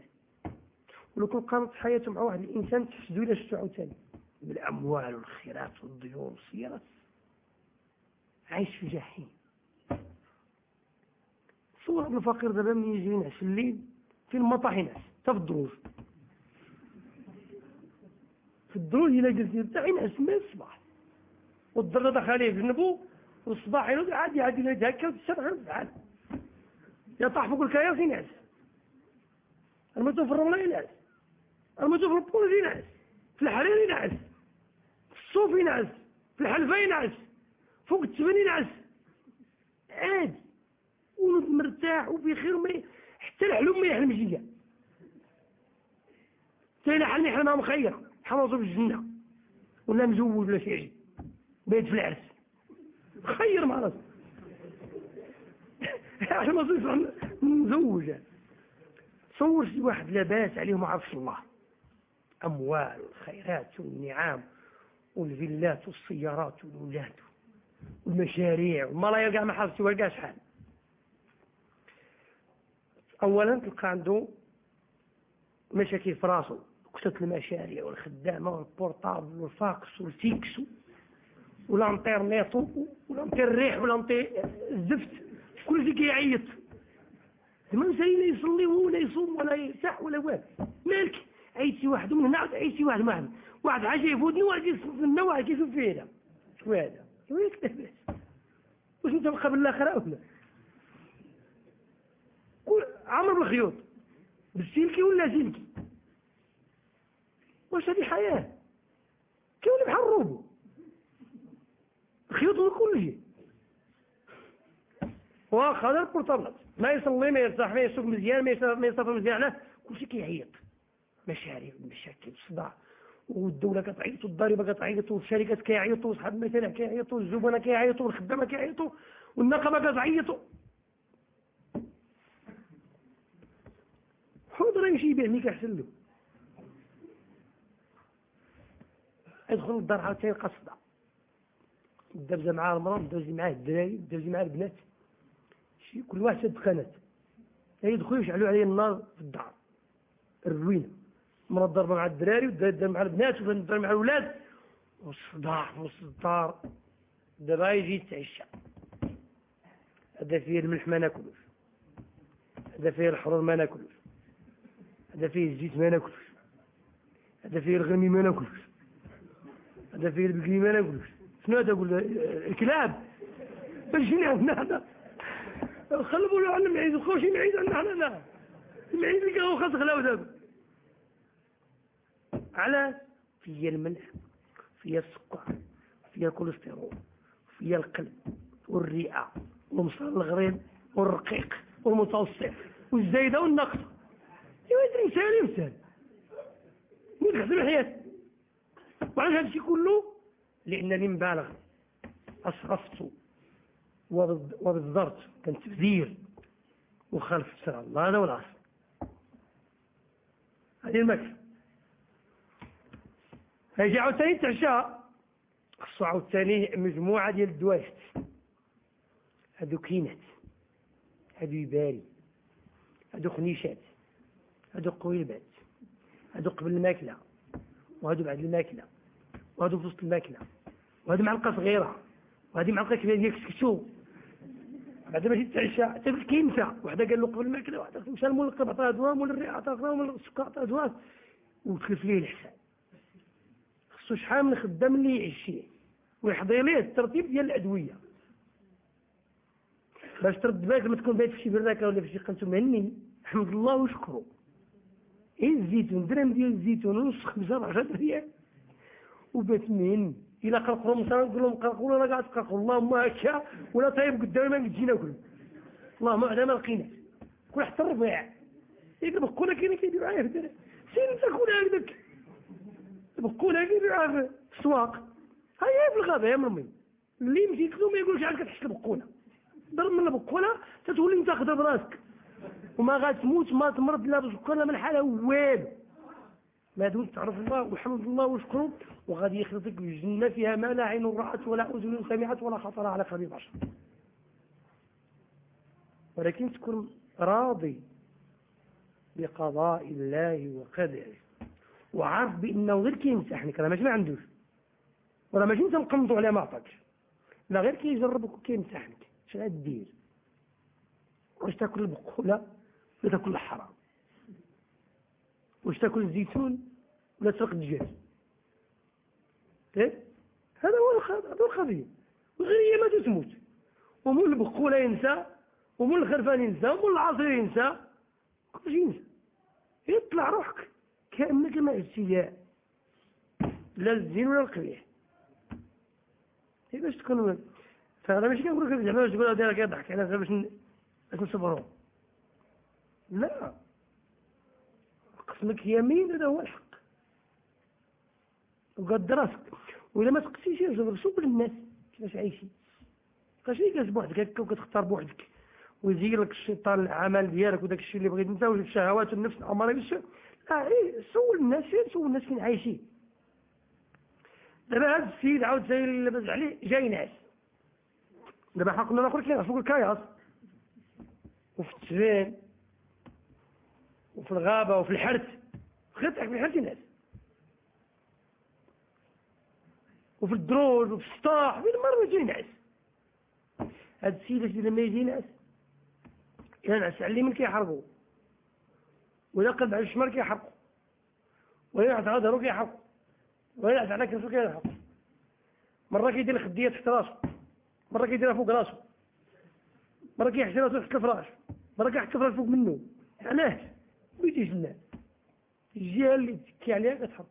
ولو كان قامت حياته مع واحد الإنسان تحسدو إلى شتو عاوتاني. بالأموال والخيرات والديون والسيارات. عايش في جحيم. صور ابن فقير دابا من يجي ينعس الليل؟ في المطاح ينعس. حتى في الدروج في الدروج إلى جلس يرتاح ينعس من الصباح والضرة دخل في جنبه والصباح ينوض عادي عادي ينعس هكا والسبع ينعس يطاح فوق الكياس ينعس المتو في الرملة ينعس المتو في البولج ينعس في الحرير ينعس في الصوف ينعس في الحلفة ينعس فوق التبن ينعس عادي. مرتاح وبخير حتى الحلم ما يحلم جيا حتى حلم يحلم مخير حرصه في الجنة. ولا مزوج ولا شي بيت في العرس. خير مع عشان ما مزوجة تصور شي واحد لاباس عليه ما عرفش الله. أموال والخيرات والنعام والفيلات والسيارات والولاد والمشاريع لا يلقى ما حاصل يلقى شحال. اولا تلقى عنده مشاكل في راسه. كثرة المشاريع والخدامة وال portable والفاكس وال fixe والانترنت والانتر الريح والانتر الزفت كل شيء كيعيط. ما نسى لا يصلي ولا يصوم ولا يسح ولا والو. مالك؟ عيتي واحد من هنا عيتي واحد من واحد حاجة يفوتني واحد يصفنا واحد يشوف فينا شو هذا؟ لاباس واش أنت قبل الآخرة ولا عمر بالخيوط بالسلكي ولا سلكي واش هذه حياه كيولي بحال الروبو خيوط من كل شيء واخا هذا البورتابلات ما يصلي ما يرتاح ما يسوق مزيان ما يصطفى مزيان كلشي كيعيط. مشاريع مشاكل صداع. والدولة كتعيط والضريبة كتعيط والشركات كيعيطوا وصحاب المثلا كيعيطوا والزبناء كيعيطوا والخدامة كيعيطوا والنقابة كتعيطوا حضر يمشي يبيع ميك احسن له. يدخل للدار عاوتاني يلقى صداع دابزه معاه المراه دوزي معاه الدراري دوزي معاه البنات. شي كل واحد شاد قناه يدخلوا يشعلوا عليه النار في الدار. الروينة. مرة ضربة مع الدراري والدراري مع البنات والبنات مع الولاد. والصداع في وسط الدار دابا يجي يتعشى. هذا فيه الملح ما ناكلوش. هذا فيه الحرور ما ناكلوش. هذا فيه الزيت ما ناكلوش. هذا فيه الغرمي ما ناكلوش. هذا فيه البقري ما ناكلوش شنو هذا أقول الكلاب باش عندنا هذا؟ خلبوا له عنا المعيز وخوشي معيز عندنا هنا لا. اللي كان خاص خلاو دابا على فيا الملح فيا السكر فيا الكوليسترول فيا القلب والرئة ومصال الغريب والرقيق والمتوسط والزايدة والنقصة ايوا مثال مثال من خدم الحياة. وعلاش هذا الشيء كله لأنني مبالغ. أسرفت وبالضبط كان تبذير وخالف شرع الله هذا والعصر هذه المكسب فيجي عاوتاني تعشى. خصو عاوتاني مجموعة ديال الدوايات هادو كينات. هادو يباري. هادو خنيشات. هادو قويلبات. هادو قبل الماكلة. وهادو بعد الماكلة. وهادو في وسط الماكلة وهادو معلقة صغيرة وهادي معلقة كبيرة ديال كسكسو. بعد ما جيت تعشى حتى بالكيمسة وحدة قال له قبل الماكلة وحدة مشى الملقب عطاها دواء مول الرئة عطاها دواء مول السكر عطاها دواء وتكلف ليه الحساب؟ خصو شحال من خدام اللي يعشيه ويحضي ليه الترتيب ديال الأدوية. باش ترد بالك لما تكون بايت في شي براكه ولا في شي قنت مهني حمد الله وشكرو إيه الزيتون درهم ديال الزيتون ونص خمسة بعشرة ريال. وبات مهني إلا قرقروا مثلا نقول لهم قرقروا ولا قاعد تقرقروا اللهم هكا ولا طيب قدامي ما تجينا ناكل اللهم على ما لقينا. كل حتى الربيع كل كاين كيدير معايا في الدرهم سير أنت كل هكذاك بقولها كيبيعوها في السواق هيا في الغابة يا مرمي. اللي يمشي يكذو ما يقولش عاد كتحس البقولة ضرب من البقولة تتولي أنت خدها براسك. وما غاتموت ما تمرض لا بسكر من حالها والو ما دمت تعرف الله وحمد الله وشكره وغادي يخلطك الجنة فيها ما لا عين رأت ولا أذن سمعت ولا خطر على قلب بشر ولكن تكون راضي بقضاء الله وقدره. وعارف بأنه غير كيمسحنك راه ماشي ما عندوش. ولا ماشي أنت نقمضوا عليه ما عطاكش لا غير كيجربك وكيمسحنك اش غادير واش تاكل البقولة ولا تاكل الحرام؟ واش تاكل الزيتون ولا تسرق الدجاج؟ إيه؟ هذا هو هذا القضية وغير هي ما تموت ومول البقوله ينسى ومول الخرفان ينسى ومول العصير ينسى. كلشي ينسى. يطلع روحك كأنك ما ابتلاء لا الزين ولا القبيح. هي باش تكون فهذا ماشي كنقول لك زعما باش تقول هذا كيضحك على باش نصبروا لا. قسمك يمين هذا هو الحق. وقد راسك وإذا ما تقسيش يصبر شوف الناس كيفاش عايشين. كاش كاس بوحدك هكا وكتختار بوحدك. ويزين لك الشيطان العمل ديالك وداك الشيء اللي بغيت انت والشهوات والنفس الاماره بالشر لا إيه سول الناس سول الناس فين عايشين؟ دابا هذا السيد عاود زي اللي لبس عليه جاي ناس دابا حنا قلنا الآخر فوق الكاياس. وفي التبان وفي الغابة وفي الحرث. خدت في الحرث ناس وفي الدروج وفي السطاح في المرة يجي ناس هاد السيد لما يجي ناس ينعس على اليمين كيحرقوا ويقلب على الشمال كيحرقوا وينعس على ظهره كيحرقوا وينعس على كرسو كيحرقوا مرة كيدير الخدية تحت راسه مرة كيديرها فوق راسه مرة كيحشي راسه تحت الفراش. مرة كيحط الفراش فوق منه علاش بيجيش الناس الجهة اللي تكي عليها كتحط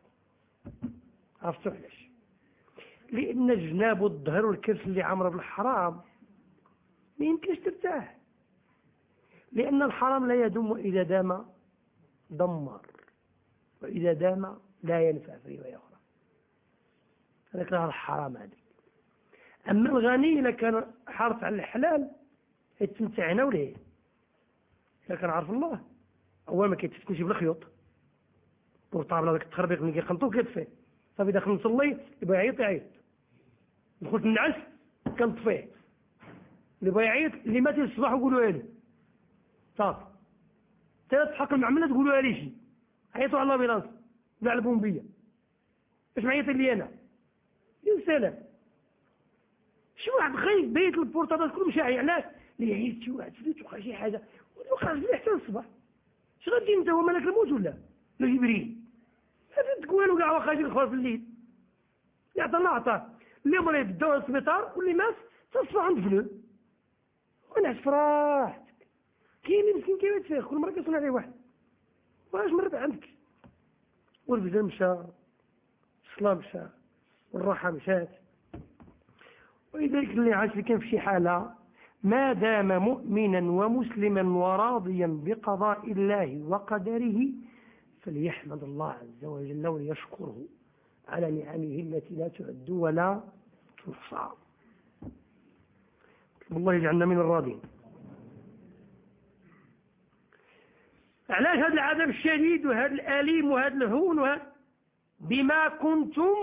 عرفتوا علاش لأن الجناب والظهر والكرش اللي عامرة بالحرام ما يمكنش ترتاح لأن الحرام لا يدوم إذا دام دمر وإذا دام لا ينفع في رواية أخرى هذاك الحرام هذيك أما الغني إذا كان حارس على الحلال يتمتع هنا ولا إذا كان عارف الله أول ما كيتفتنش بالخيوط portable هذاك التخربيق اللي كيخلطوه كيطفيه صافي داخل نصلي يبغى يعيط يعيط. دخلت النعس كنطفيه. اللي بغى يعيط اللي مات الصباح وقولوا له صافي. ثلاث حق المعملة تقولوا لي شي. عيطوا على ال ambulance. ولا على ال pompiers. اش معيط لي أنا؟ يا سلام. شي واحد خايف بيت ال portable كله مشى علاش؟ اللي يعيط شي واحد. فليت وقع شي حاجة. وخرج لي حتى الصباح. اش غادي هو ملك الموت ولا؟ لا جبريل. هذا تقوالو كاع واخا يجي في الليل. يعطى الله عطاه اللي مريض داو السبيطار واللي مات تصفى عند فلو ونعس فراحتك كاين اللي مسكين كيبات فيه كل مرة كيصنع عليه واحد. واش مرض عندك؟ والفجر مشى. الصلاة مشى. والراحة مشات. ولذلك اللي عاش كان في شي حالة ما دام مؤمنا ومسلما وراضيا بقضاء الله وقدره فليحمد الله عز وجل وليشكره على نعمه التي لا تعد ولا تحصى. الله يجعلنا من الراضين. علاش هذا العذاب الشديد وهذا الأليم وهذا الهون وهذا؟ بما كنتم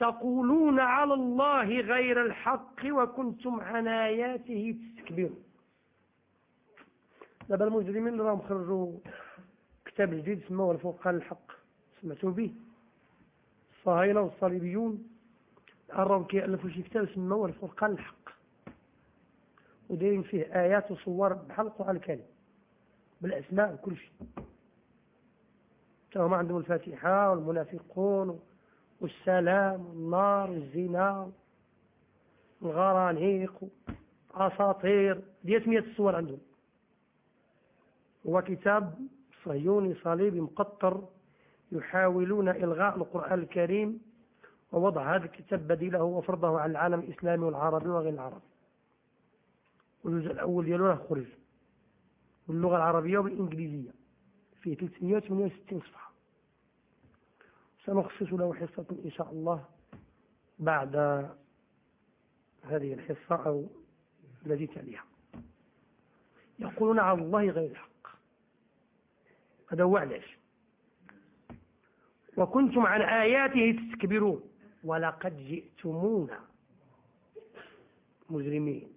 تقولون على الله غير الحق وكنتم عن آياته تستكبرون. دابا المجرمين راهم خرجوا كتاب جديد سموه الفرقان الحق سمعتوا به؟ الصهاينة والصليبيون. راهم كيألفوا شي كتاب سموه الفرقان الحق. ودايرين فيه آيات وصور بحال القرآن الكريم بالأسماء وكل شيء. هما عندهم الفاتحة والمنافقون والسلام والنار والزنا والغرانيق أساطير ديت مئة الصور عندهم. هو كتاب صهيوني صليبي مقطر يحاولون إلغاء القرآن الكريم ووضع هذا الكتاب بديله وفرضه على العالم الإسلامي والعربي وغير العربي. والجزء الأول ديالو خرج باللغة العربية والإنجليزية فيه 368 صفحة. سنخصص له حصة إن شاء الله بعد هذه الحصة أو التي تليها. يقولون على الله غير الحق. هذا هو علاش. وكنتم عن آياته تستكبرون. ولقد جئتمونا. مجرمين.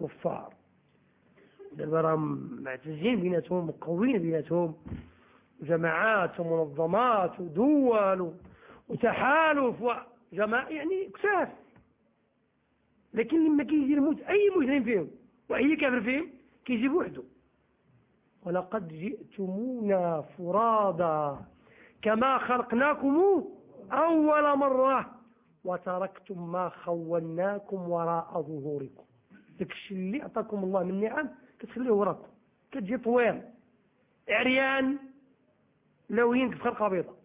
كفار. دابا راهم معتزين بيناتهم مقوين بيناتهم. جماعات ومنظمات ودول وتحالف وجماعة يعني كساف لكن لما كيجي الموت أي مجرم فيهم؟ وأي كافر فيهم؟ كيجي بوحده ولقد جئتمونا فرادا كما خلقناكم أول مرة وتركتم ما خولناكم وراء ظهوركم. داك الشيء اللي أعطاكم الله من نعم كتخليه وراكم. كتجي طويل. عريان. لوين في بيضاء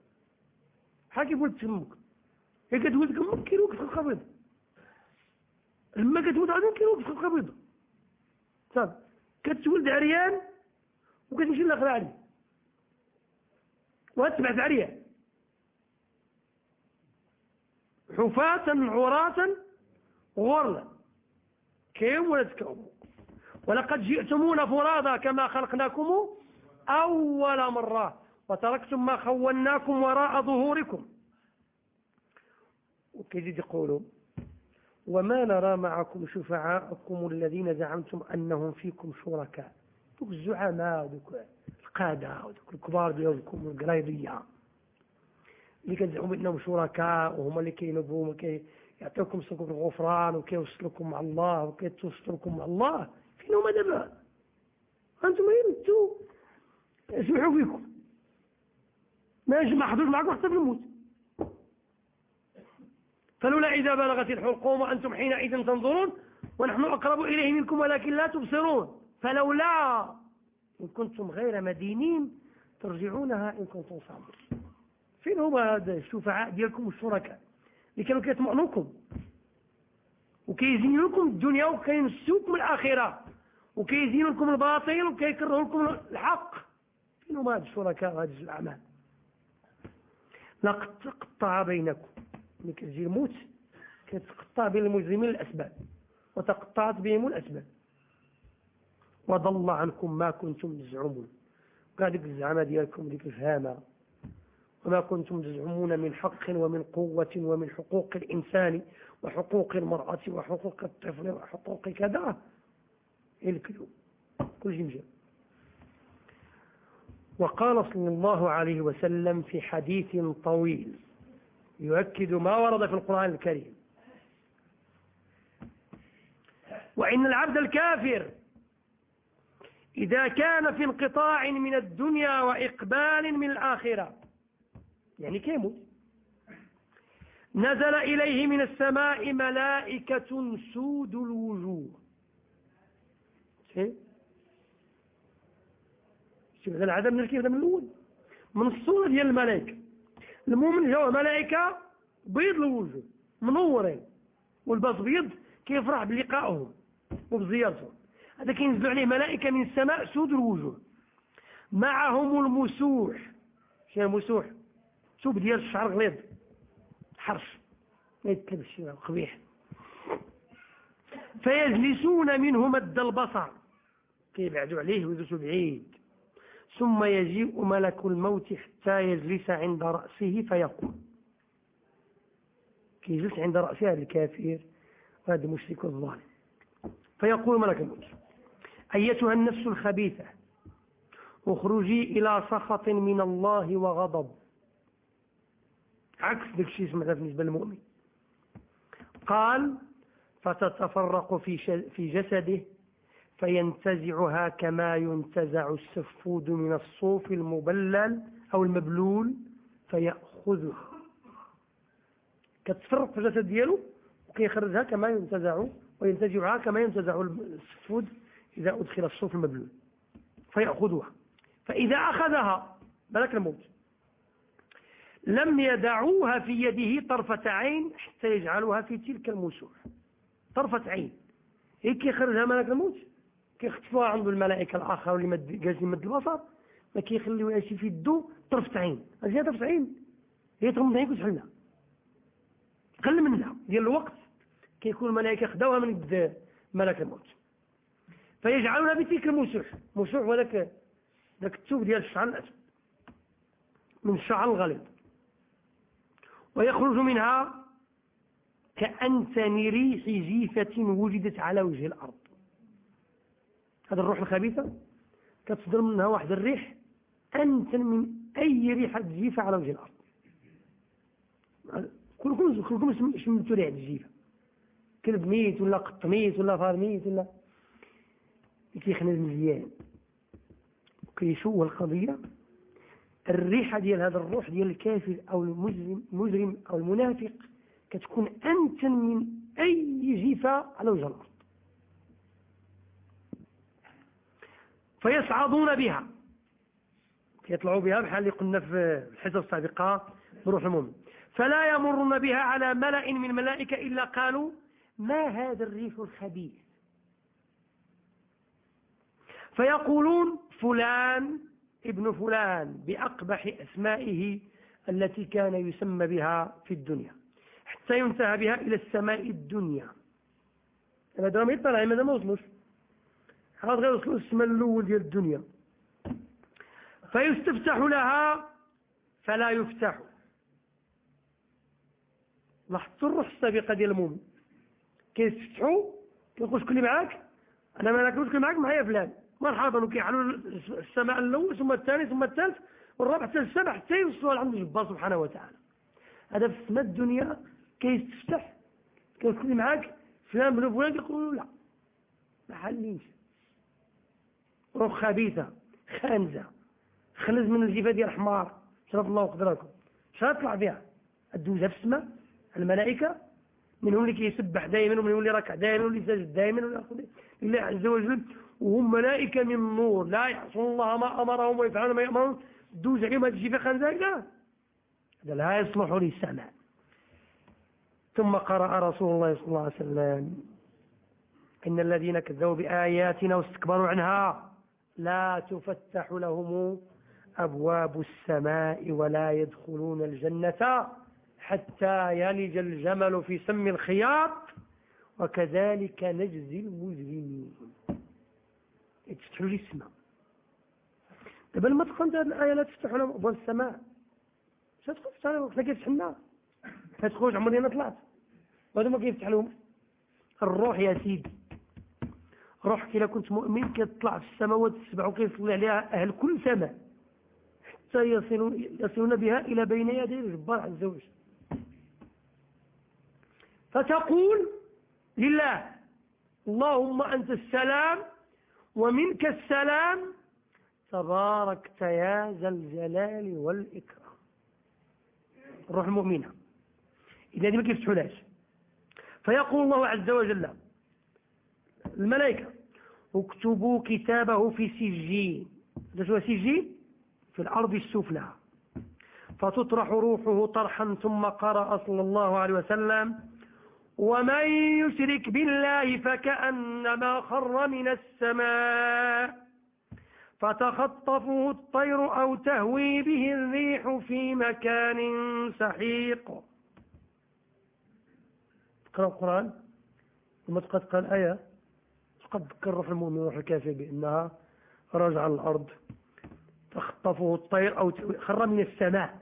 بحال كيف ولد تمك هي كتولد كمك كيلوك في خلقه بيضاء لما كتولد عندهم كيلوك في خلقه بيضاء صافي كتولد عريان وكتمشي للاخر عريان وتبعث عريان. حفاة عراة غرلا. كيم ولا تكوم ولقد جئتمونا فرادا كما خلقناكم أول مرة. وتركتم ما خولناكم وراء ظهوركم. وكيزيد يقولوا؟ وما نرى معكم شفعاءكم الذين زعمتم أنهم فيكم شركاء. دوك الزعماء دوك القادة ودوك الكبار ديالكم القرايضية اللي كتزعموا انهم شركاء وهما اللي كينبوا يعطيوكم سلكم الغفران وكيوصلكم مع الله وكيتوصلكم مع الله. فين هما دابا أنتم انتو اسمحوا فيكم. ما ما حضرش معكم حتى في الموت. فلولا إذا بلغت الحلقوم وأنتم حينئذ تنظرون ونحن أقرب إليه منكم ولكن لا تبصرون. فلولا إن كنتم غير مدينين ترجعونها إن كنتم صادقين. فين هما الشفعاء ديالكم والشركاء؟ اللي كانوا كيطمعنوكم وكيزينوا لكم الدنيا وكينسوكم الآخرة وكيزينوا لكم الباطل وكيكرهوا لكم الحق. فين هما هاد الشركاء وهاد الأعمال؟ لقد تقطع بينكم. ملي كتجي الموت كتقطع بين المجرمين الأسباب وتقطعت بهم الأسباب. وضل عنكم ما كنتم تزعمون. قال ديك الزعامة ديالكم ديك الفهامة وما كنتم تزعمون من حق ومن قوة ومن حقوق الإنسان وحقوق المرأة وحقوق الطفل وحقوق كذا. الكلو كل جمجم وقال صلى الله عليه وسلم في حديث طويل يؤكد ما ورد في القرآن الكريم. وإن العبد الكافر إذا كان في انقطاع من الدنيا وإقبال من الآخرة يعني كيموت نزل إليه من السماء ملائكة سود الوجوه. هذا العذاب من الكيف من الأول. من الصورة ديال الملائكة. المؤمن جاء ملائكة بيض الوجوه منورين والباس بيض كيفرح بلقائهم وبزيارتهم. هذا كينزل عليه ملائكة من السماء سود الوجوه معهم المسوح. شنو المسوح؟ سوب ديال الشعر غليظ حرش. ما يتلبش قبيح. فيجلسون منه مد البصر كيبعدوا عليه ويجلسوا بعيد. ثم يجيء ملك الموت حتى يجلس عند رأسه فيقول. كيجلس عند رأسه هذا الكافر وهذا المشرك الظالم. فيقول ملك الموت أيتها النفس الخبيثة اخرجي إلى سخط من الله وغضب. عكس ذلك الشيء سمعنا بالنسبة للمؤمن. قال فتتفرق في في جسده فينتزعها كما ينتزع السفود من الصوف المبلل أو المبلول فيأخذها. كتفرق في الجسد ديالو وكيخرجها كما ينتزع وينتزعها كما ينتزع السفود إذا أدخل الصوف المبلول. فيأخذها. فإذا أخذها ملك الموت. لم يدعوها في يده طرفة عين حتى يجعلوها في تلك المسوح طرفة عين. هيك يخرجها ملك الموت؟ كيختفوها عند الملائكة الآخر اللي مد البصر ما كيخليوها شي في يدو طرفة عين هذه طرفة عين هي تغمض عينك وتحلها قل منها ديال الوقت كيكون الملائكة خداوها من يد ملك الموت. فيجعلونها بتلك المسوح مسوح ولك ذاك التوب ديال الشعر الأسود. من الشعر الغليظ. ويخرج منها كأنتن ريح جيفة وجدت على وجه الأرض. هذا الروح الخبيثة كتصدر منها واحد الريح أنتن من أي ريحة جيفة على وجه الأرض. كلكم كلكم شمتوا ريحة الجيفة. كلب ميت ولا قط ميت ولا فار ميت ولا. كيخنز مزيان. وكيشوه القضية. الريحة ديال هذا الروح ديال الكافر أو المجرم, المجرم أو المنافق كتكون أنتن من أي جيفة على وجه الأرض. فيصعدون بها. يطلعوا بها بحال اللي قلنا في الحصص السابقة بروح المؤمن فلا يمرون بها على ملأ من الملائكة إلا قالوا ما هذا الريح الخبيث؟ فيقولون فلان ابن فلان بأقبح أسمائه التي كان يسمى بها في الدنيا حتى ينتهى بها إلى السماء الدنيا. هذا ما يطلع ماذا ما وصلوش. هذا غير وصلوا السماء الأول ديال الدنيا. فيستفتح لها فلا يفتح. لاحظتوا الروح السابقة ديال المؤمن. كيستفتحوا كيقول شكون اللي معاك؟ أنا ما ناكلوش معاك؟ معايا فلان. مرحبا وكيحلوا السماء الأول ثم الثاني ثم الثالث والرابع حتى السبع حتى يوصلوا لعند الجبار سبحانه وتعالى. هذا في السماء الدنيا كيستفتح كيقول شكون اللي معاك؟ فلان بن فلان يقولوا لا. ما حلينش روح خبيثة خانزة خلز من الجفة ديال الحمار شرف الله قدركم شنو طلع بها؟ الدوزة في السماء الملائكة منهم اللي كيسبح دائما ومنهم اللي راكع دائما واللي ساجد دائما لله عز وجل وهم ملائكة من نور لا يعصون الله ما أمرهم ويفعلون ما يأمرون. دوز عليهم هذه الجفة خانزة لا هذا لا يصلح للسماء. ثم قرأ رسول الله صلى الله عليه وسلم إن الذين كذبوا بآياتنا واستكبروا عنها لا تفتح لهم أبواب السماء ولا يدخلون الجنة حتى يلج الجمل في سم الخياط وكذلك نجزي المجرمين. السماء دابا لما تقنت هذه الآية لا تفتح لهم أبواب السماء. مش في السماء وقتنا كيفتح لنا تخرج عمري أنا طلعت. وهذا ما كيفتح لهم الروح يا سيدي. روحك إذا كنت مؤمن كتطلع في السماوات السبع وكيصلي عليها أهل كل سماء حتى يصلون, بها إلى بين يدي الجبار عز وجل. فتقول لله اللهم أنت السلام ومنك السلام تباركت يا ذا الجلال والإكرام. الروح المؤمنة. إذا دي ما كيف تحولاش فيقول الله عز وجل الملائكة. اكتبوا كتابه في سجين ده سجين في الأرض السفلى. فتطرح روحه طرحا ثم قرأ صلى الله عليه وسلم ومن يشرك بالله فكأنما خر من السماء فتخطفه الطير أو تهوي به الريح في مكان سحيق. تقرأ القرآن؟ ثم تقرأ الآية؟ قد ذكر روح المؤمن وروح الكافر بأنها رجع الأرض تخطفه الطير أو خر من السماء.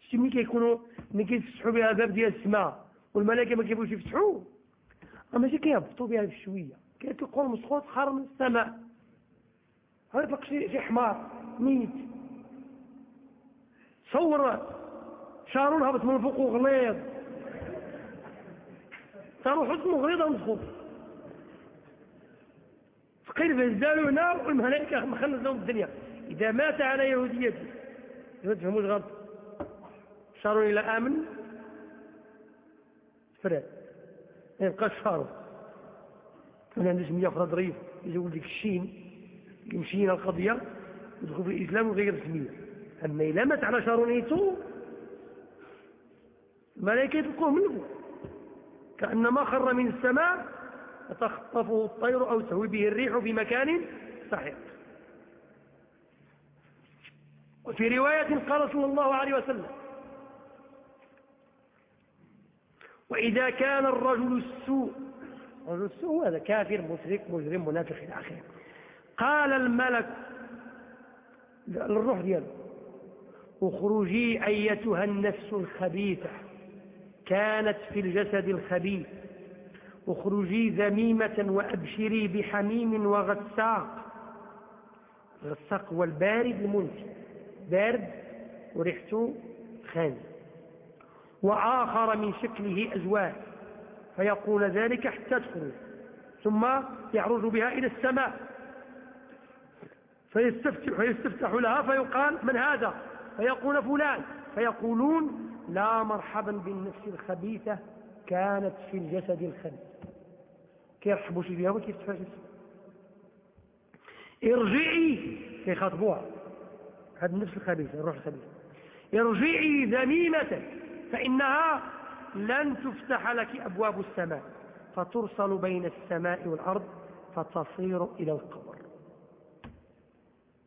شتي ملي كيكونوا ملي كيفتحوا بها باب ديال السماء والملائكة ما كيبغيوش يفتحوا. ماشي كيهبطوا بها بشويه كيطلقوا المسخوط خر من السماء. يطلق شي شي حمار ميت. صور شارون هبط من فوق وغليظ. صاروا حزن غليظ مسخوط فقير فزالوا هنا والملائكة مخلص لهم الدنيا. إذا مات على يهوديته ما تفهموش غلط شارون إلى آمن. فراد ما يبقاش شارون كان عندي مية أخرى ظريف يقول لك الشين. يمشينا القضية يدخل في الإسلام وغير اسمية أما إذا مات على شارونيته الملائكة يتلقوه منه. كأنما خر من السماء فتخطفه الطير أو تهوي به الريح في مكان صحيح. وفي رواية قال صلى الله عليه وسلم وإذا كان الرجل السوء رجل السوء هذا كافر مشرك مجرم منافق إلى آخره. قال الملك للروح دياله أخرجي أيتها النفس الخبيثة كانت في الجسد الخبيث. اخرجي ذميمة وأبشري بحميم وغساق. غساق هو البارد المنتي بارد وريحته خاني وآخر من شكله أزواج. فيقول ذلك حتى تخرج. ثم يعرج بها إلى السماء. فيستفتح, فيستفتح لها فيقال من هذا؟ فيقول فلان. فيقولون لا مرحبا بالنفس الخبيثة. كانت في الجسد الخبيث كيرحبوا شي بها وكيفتحوا شي ارجعي كيخاطبوها هذا النفس الخبيثة الروح الخبيثة. ارجعي ذميمة فإنها لن تفتح لك أبواب السماء. فترسل بين السماء والأرض فتصير إلى القبر.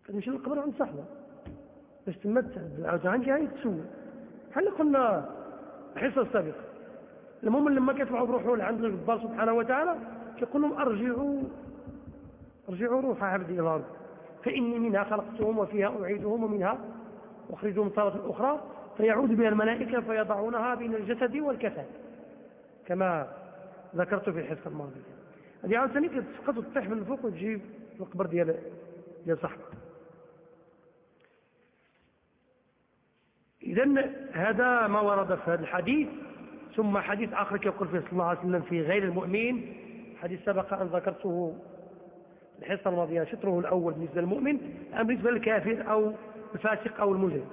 كتمشي للقبر عند صاحبه. باش تما عندي هاي تسول بحال قلنا الحصه السابقه المؤمن لما كيطلعوا بروحه لعند الجبار سبحانه وتعالى كيقول لهم أرجعوا أرجعوا روح عبدي إلى الأرض. فإني منها خلقتهم وفيها أعيدهم ومنها أخرجهم تاره أخرى فيعود بها الملائكة فيضعونها بين الجسد والكفن كما ذكرت في الحصة الماضية. هذه عاوتاني كتسقط وتطيح من الفوق وتجي في القبر ديال ديال صاحبك اذا هذا ما ورد في هذا الحديث. ثم حديث آخر يقول فيه صلى الله عليه وسلم في غير المؤمن حديث سبق أن ذكرته الحصة الماضية شطره الأول بالنسبة للمؤمن أم بالنسبة للكافر أو الفاسق أو المجرم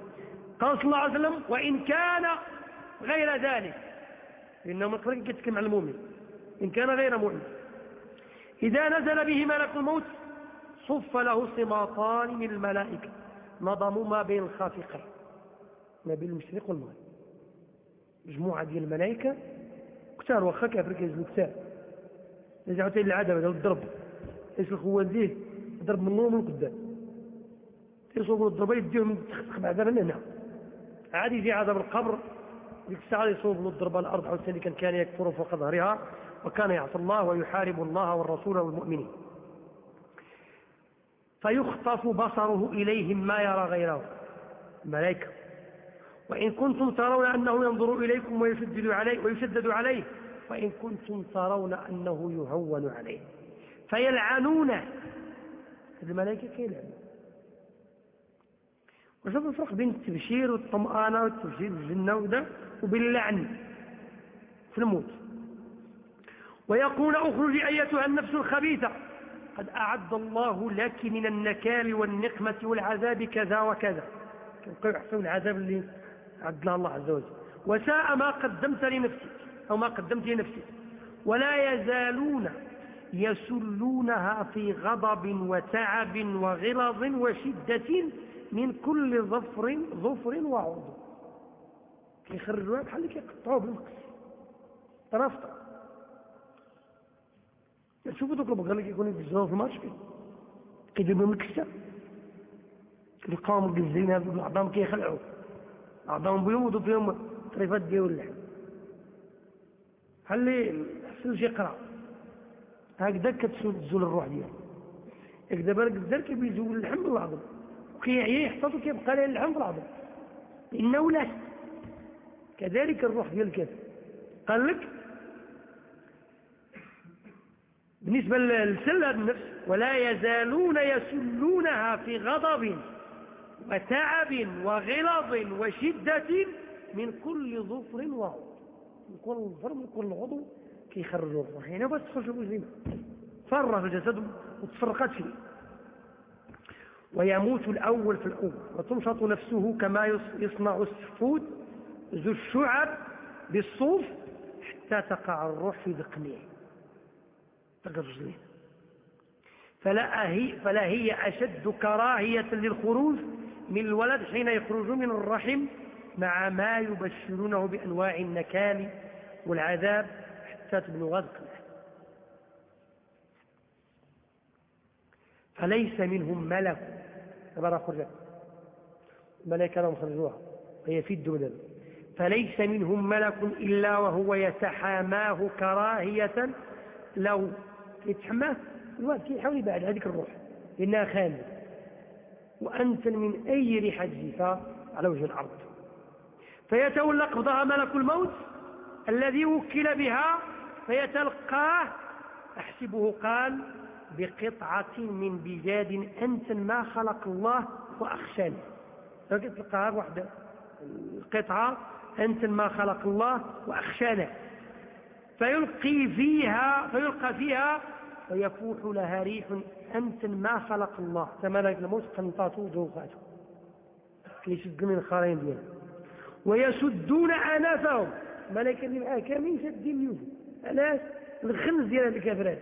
قال صلى الله عليه وسلم وإن كان غير ذلك لأنه مطلق يتكلم عن المؤمن. إن كان غير مؤمن. إذا نزل به ملك الموت صف له سماطان من الملائكة نظموا ما بين الخافقين ما بين المشرق والمغرب. مجموعة ديال الملائكة. كتار واخا كافر كيزلو كتار رجعوا تاني العادة بدأوا الضرب. إيش الخوان ديه ضرب من النور من القدام. يصوبوا الضربة يديهم تخطخ بعد هنا. عادي يجي عذاب القبر ديك الساعة يصوب له الضربة الأرض حتى كان كان يكفر فوق ظهرها. وكان يعصي الله ويحارب الله والرسول والمؤمنين. فيخطف بصره إليهم ما يرى غيره. الملائكة وإن كنتم ترون أنه ينظر إليكم ويشدد عليه, ويشدد عليه وإن كنتم ترون أنه يهون عليه. فيلعنون. الملائكة كيلعنون وشوف الفرق بين التبشير والطمأنة والتبشير بالجنة وده وبين اللعن في الموت. ويقول اخرجي أيتها النفس الخبيثة قد أعد الله لك من النكال والنقمة والعذاب كذا وكذا. كيبقى يحسن العذاب اللي عدلها الله عز وجل. وساء ما قدمت لنفسك أو ما قدمت لنفسك. ولا يزالون يسلونها في غضب وتعب وغلظ وشدة من كل ظفر ظفر وعضو. كيخرجوها بحال اللي كيقطعوه بالمقص. طرف طرف شوفوا دوك البقر اللي كيكونوا يدزوهم في الماتش كيجيبوا من الكسه كيلقاهم مقزين هذوك العظام كيخلعوا عظام بيوضوا فيهم طريفات ديال اللحم خلي شي قرأ؟ هكذا كتزول الروح ديالو. هكذا بالك الزر كيزول اللحم بالعظم وكيعيا يحتاط وكيبقى ليه اللحم في العظم. إنه لا. كذلك الروح ديال الكافر. قال لك بالنسبة للسلة النفس ولا يزالون يسلونها في غضب. وتعب وغلظ وشدة من كل ظفر وعضو. من كل ظفر من كل عضو كيخرجوا الروح. يعني بس تخرج المسلمة فرغ الجسد وتفرقت فيه ويموت الأول في الأول وتنشط نفسه كما يصنع السفود ذو الشعب بالصوف حتى تقع الروح في ذقنه. فلا هي, فلا هي أشد كراهية للخروج من الولد حين يخرج من الرحم مع ما يبشرونه بأنواع النكال والعذاب حتى تبلغ ذقنه فليس منهم ملك. تبارك خرجت. الملائكة لهم خرجوها. وهي في الدولة فليس منهم ملك إلا وهو يتحاماه كراهية. لو يتحماه الوقت يحاول يبعد هذيك الروح. لأنها خالية وأنت من أي ريحة جيفة على وجه الأرض. فيتولى قبضها ملك الموت الذي وكل بها فيتلقاه. أحسبه قال بقطعة من بجاد أنت ما خلق الله وأخشاني فتلقاها واحدة. القطعة أنت ما خلق الله وأخشانه. فيلقي فيها فيلقى فيها فيفوح لها ريح أنت ما خلق الله. تمالك الموت قنطاته وجوفاته كيشد من الخارين ديالها ويسدون أنافهم. ملائكة اللي معاه كاملين شادين اليوم. علاش الخنز ديال هذه الكافرات.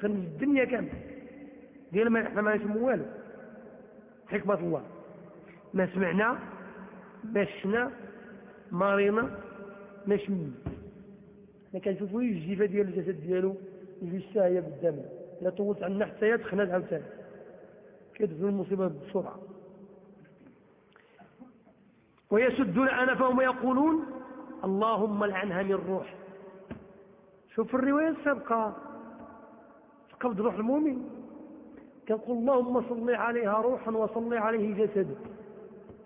خنز الدنيا كاملة. ديال ما إحنا ما نسمو والو. حكمة الله. ما سمعنا ما شفنا ما رينا ما شمنا. حنا كنشوفوا الجيفه ديال الجسد ديالو يجي الساهيه قدامنا. لا طولت عنا حتى تخنات عاوتاني كيدفن المصيبة بسرعة. ويسدون أنفهم ويقولون اللهم لعنها من روح. شوف الرواية السابقة. في قبض روح المؤمن. كنقول اللهم صل عليها روحا وصل عليه جسدا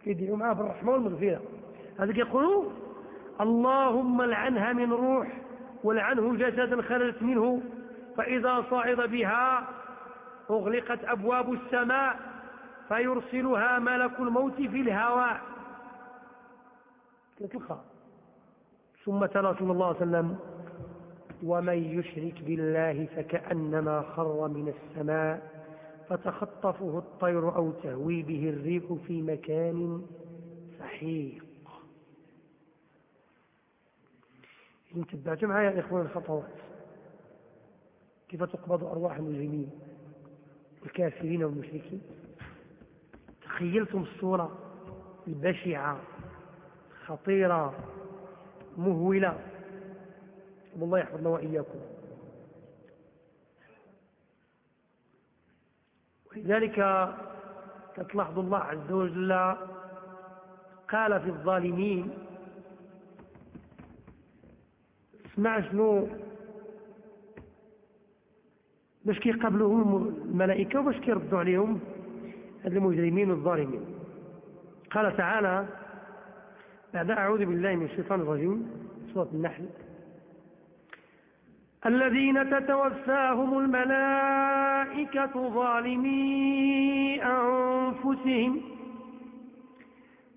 كيدعوا معاه بالرحمة والمغفرة. هذا كيقولوا اللهم لعنها من روح ولعنه جسدا خرجت منه. فإذا صعد بها أغلقت أبواب السماء فيرسلها ملك الموت في الهواء. تلقى ثم تلا صلى الله عليه وسلم ومن يشرك بالله فكأنما خر من السماء فتخطفه الطير أو تهوي به الريح في مكان سحيق. إن تبعتم معايا يا إخوان الخطوات. كيف تقبض أرواح المجرمين؟ الكافرين والمشركين. تخيلتم الصورة البشعة خطيرة مهولة. والله يحفظنا وإياكم. ولذلك تلاحظ الله عز وجل قال في الظالمين اسمع شنو باش كيقابلوهم الملائكة وباش كيردوا عليهم هاد المجرمين الظالمين. قال تعالى بعد أعوذ بالله من الشيطان الرجيم سورة النحل. الذين تتوفاهم الملائكة ظالمي أنفسهم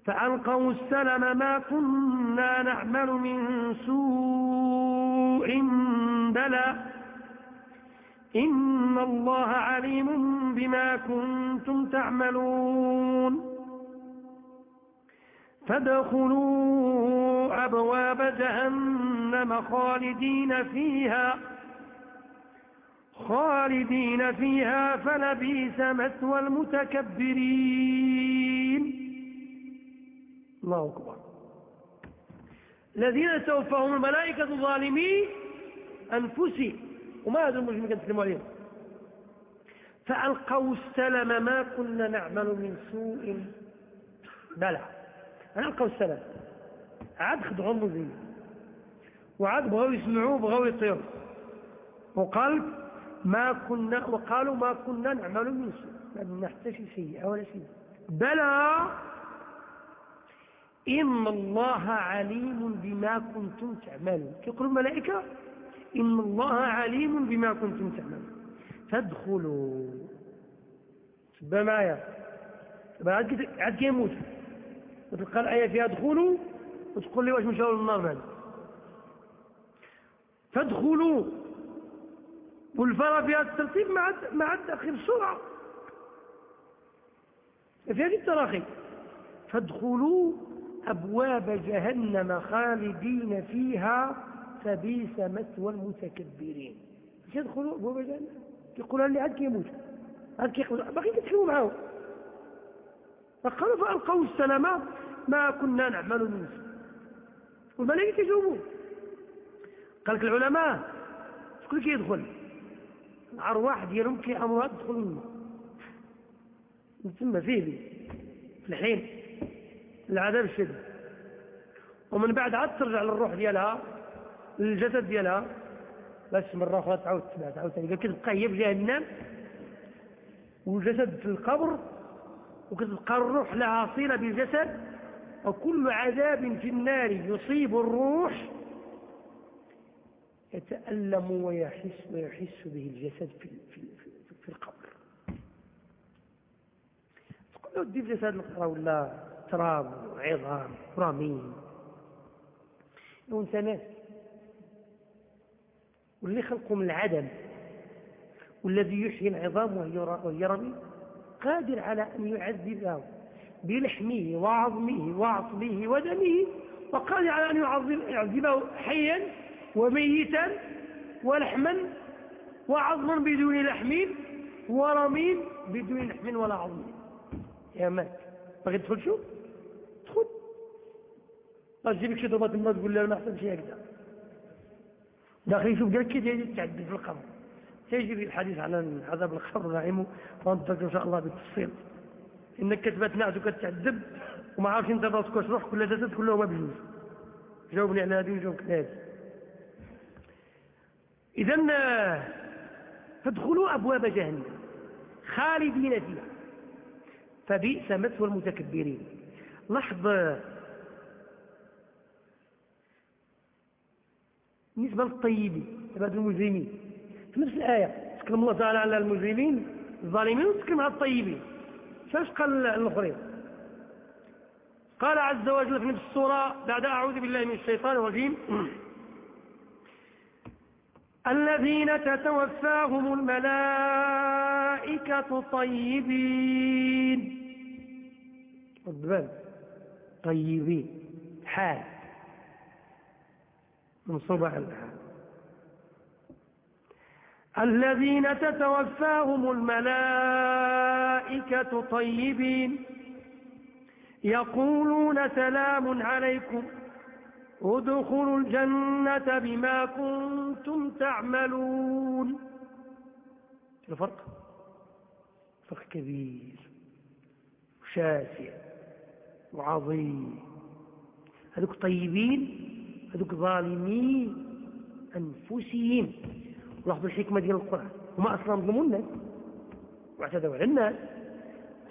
فألقوا السلم ما كنا نعمل من سوء بلى. إن الله عليم بما كنتم تعملون. فادخلوا أبواب جهنم خالدين فيها خالدين فيها فلبيس مثوى المتكبرين. الله أكبر. الذين توفاهم الملائكة ظالمي أنفسهم. وما هذا المجرمين كنتكلموا عليهم فألقوا السلم ما كنا نعمل من سوء. بلى. ألقوا السلام عاد خدعوا المزيد. وعاد بغوا يسمعوا بغوا يطيروا. وقال ما كنا وقالوا ما كنا نعمل من سوء. حتى شي سيئة ولا شيء. بلى. إن الله عليم بما كنتم تعملون. كيقول الملائكة إن الله عليم بما كنتم تعملون. فادخلوا. تبا معايا. عاد كيموت وتلقى الآية فيها ادخلوا. وتقول لي واش مشاو للنار بعد فادخلوا. والفرا فيها الترتيب مع مع التأخير. بسرعة. في هذه التراخي. فادخلوا أبواب جهنم خالدين فيها. فبيس مثوى المتكبرين. مش يدخلوا أبواب جهنم يقولوا لي عاد كيموت. عاد كيقول باقي كتحكموا معاهم. فقالوا فألقوا السلام ما كنا نعمل من سوء والملائكة يجاوبون قال لك العلماء شكون كيدخل؟ الأرواح ديالهم كيأمروها تدخل للنار تسمى فيه في الحين العذاب الشديد. ومن بعد عاد ترجع للروح ديالها. للجسد ديالها بس مرة أخرى تعاود تبع تعاود ثاني كتبقى هي في جهنم والجسد في القبر وكتبقى الروح لها صلة بالجسد وكل عذاب في النار يصيب الروح يتألم ويحس ويحس به الجسد في في في, في القبر. تقول له دي في جسد ولا تراب وعظام ورميم ناس. واللي خلقه من العدم والذي يحيي العظام وهي رميم قادر على أن يعذبه بلحمه وعظمه وعصبه ودمه وقادر على أن يعذبه حيا وميتا ولحما وعظما بدون لحم ورميم بدون لحم ولا عظم. يا مات. باغي تدخل شو تدخل. تجيبك شي ضربة الماء تقول له ما أحسن شي هكذا. داخل يشوف قال كي تعذب في القبر؟ سيجري الحديث عن عذاب القبر ونعيمه وانتظر إن شاء الله بالتفصيل. إنك كتبت نعت وكتعذب وما عارفش أنت راسك واش روح كل جسد كله ما بجوز. جاوبني على هذه وجاوبك على هذه. إذا فادخلوا أبواب جهنم خالدين فيها. فبئس مثوى المتكبرين. لاحظ بالنسبة للطيبين. عباد المجرمين. في نفس الآية تكلم الله تعالى على المجرمين الظالمين وتكلم على الطيبين. شاش قال الآخرين؟ قال عز وجل في نفس السورة بعد أعوذ بالله من الشيطان الرجيم. الذين تتوفاهم الملائكة طيبين. طيبين. حال. منصوبة على الحال الذين تتوفاهم الملائكة طيبين يقولون سلام عليكم ادخلوا الجنة بما كنتم تعملون. الفرق؟ فرق كبير شاسع وعظيم. هذوك طيبين هذوك ظالمين أنفسهم. لاحظوا الحكمة ديال القرآن. هما أصلا ظلموا الناس. واعتدوا على الناس.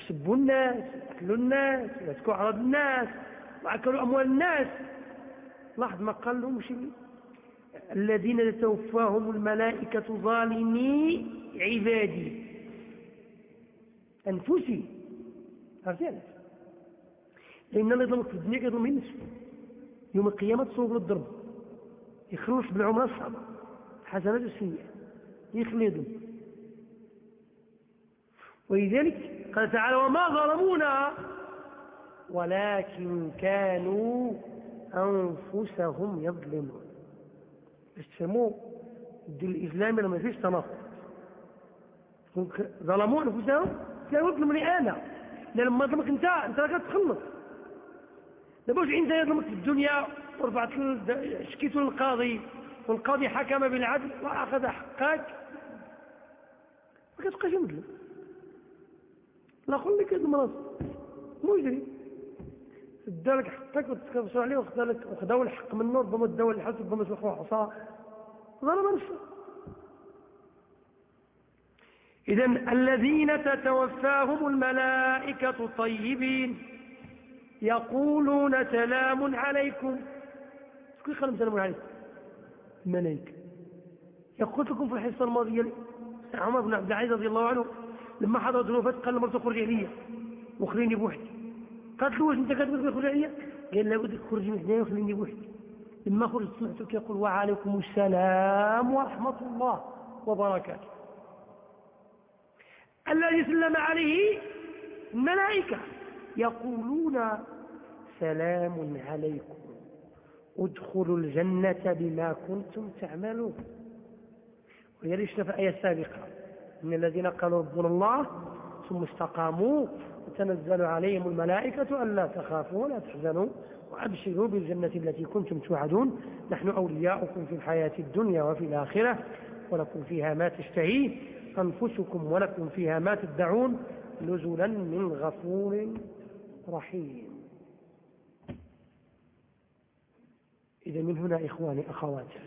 سبوا الناس قتلوا الناس واسكوا أعراض الناس وأكلوا أموال الناس. لاحظ ما قال لهم شيء الذين توفاهم الملائكة ظالمي عبادي. أنفسي. عرفتي علاش؟ لأن اللي يظلمك في الدنيا كيظلم نفسه يوم القيامة تصوب له الضرب. يخلص بالعمرة الصعبة حسنات السيئة يخلدهم ولذلك قال تعالى وما ظلمونا ولكن كانوا أنفسهم يظلمون. باش تفهموا الدين الإسلامي لما فيش تناقض. ظلموا أنفسهم؟ كانوا يظلموني أنا. لما ظلمك أنت أنت راك تخلص. دابا واش عندها يظلمك في الدنيا ورفعت شكيت للقاضي والقاضي حكم بالعدل وأخذ حقك. ما كتبقاش مظلم لا قول لك يظلم راسك مجرم ادالك حقك وتكبسوا عليه وخذا وخذاو الحق منه ربما داو الحس ربما سلخوا عصا. ظلم نفسه. إذا الذين تتوفاهم الملائكة طيبين. يقولون سلام عليكم. شكون يقول سلام عليكم؟ الملائكة. يقول لكم في الحصة الماضية عمر بن عبد العزيز رضي الله عنه لما حضرت الوفاة قال لمرته خرجي عليا وخليني بوحدي. قالت له واش انت كتبغي تخرج عليا؟ قال لا بدك تخرجي من هنا وخليني بوحدي. لما خرجت سمعته كيقول وعليكم السلام ورحمة الله وبركاته. الذي سلم عليه الملائكة يقولون سلام عليكم. ادخلوا الجنة بما كنتم تعملون. ويرشنا في الآية السابقة؟ إن الذين قالوا ربنا الله ثم استقاموا وتنزل عليهم الملائكة ألا تخافوا ولا تحزنوا وأبشروا بالجنة التي كنتم توعدون. نحن أولياؤكم في الحياة الدنيا وفي الآخرة ولكم فيها ما تشتهي أنفسكم ولكم فيها ما تدعون. نزلا من غفور رحيم. إذا من هنا إخواني أخواتي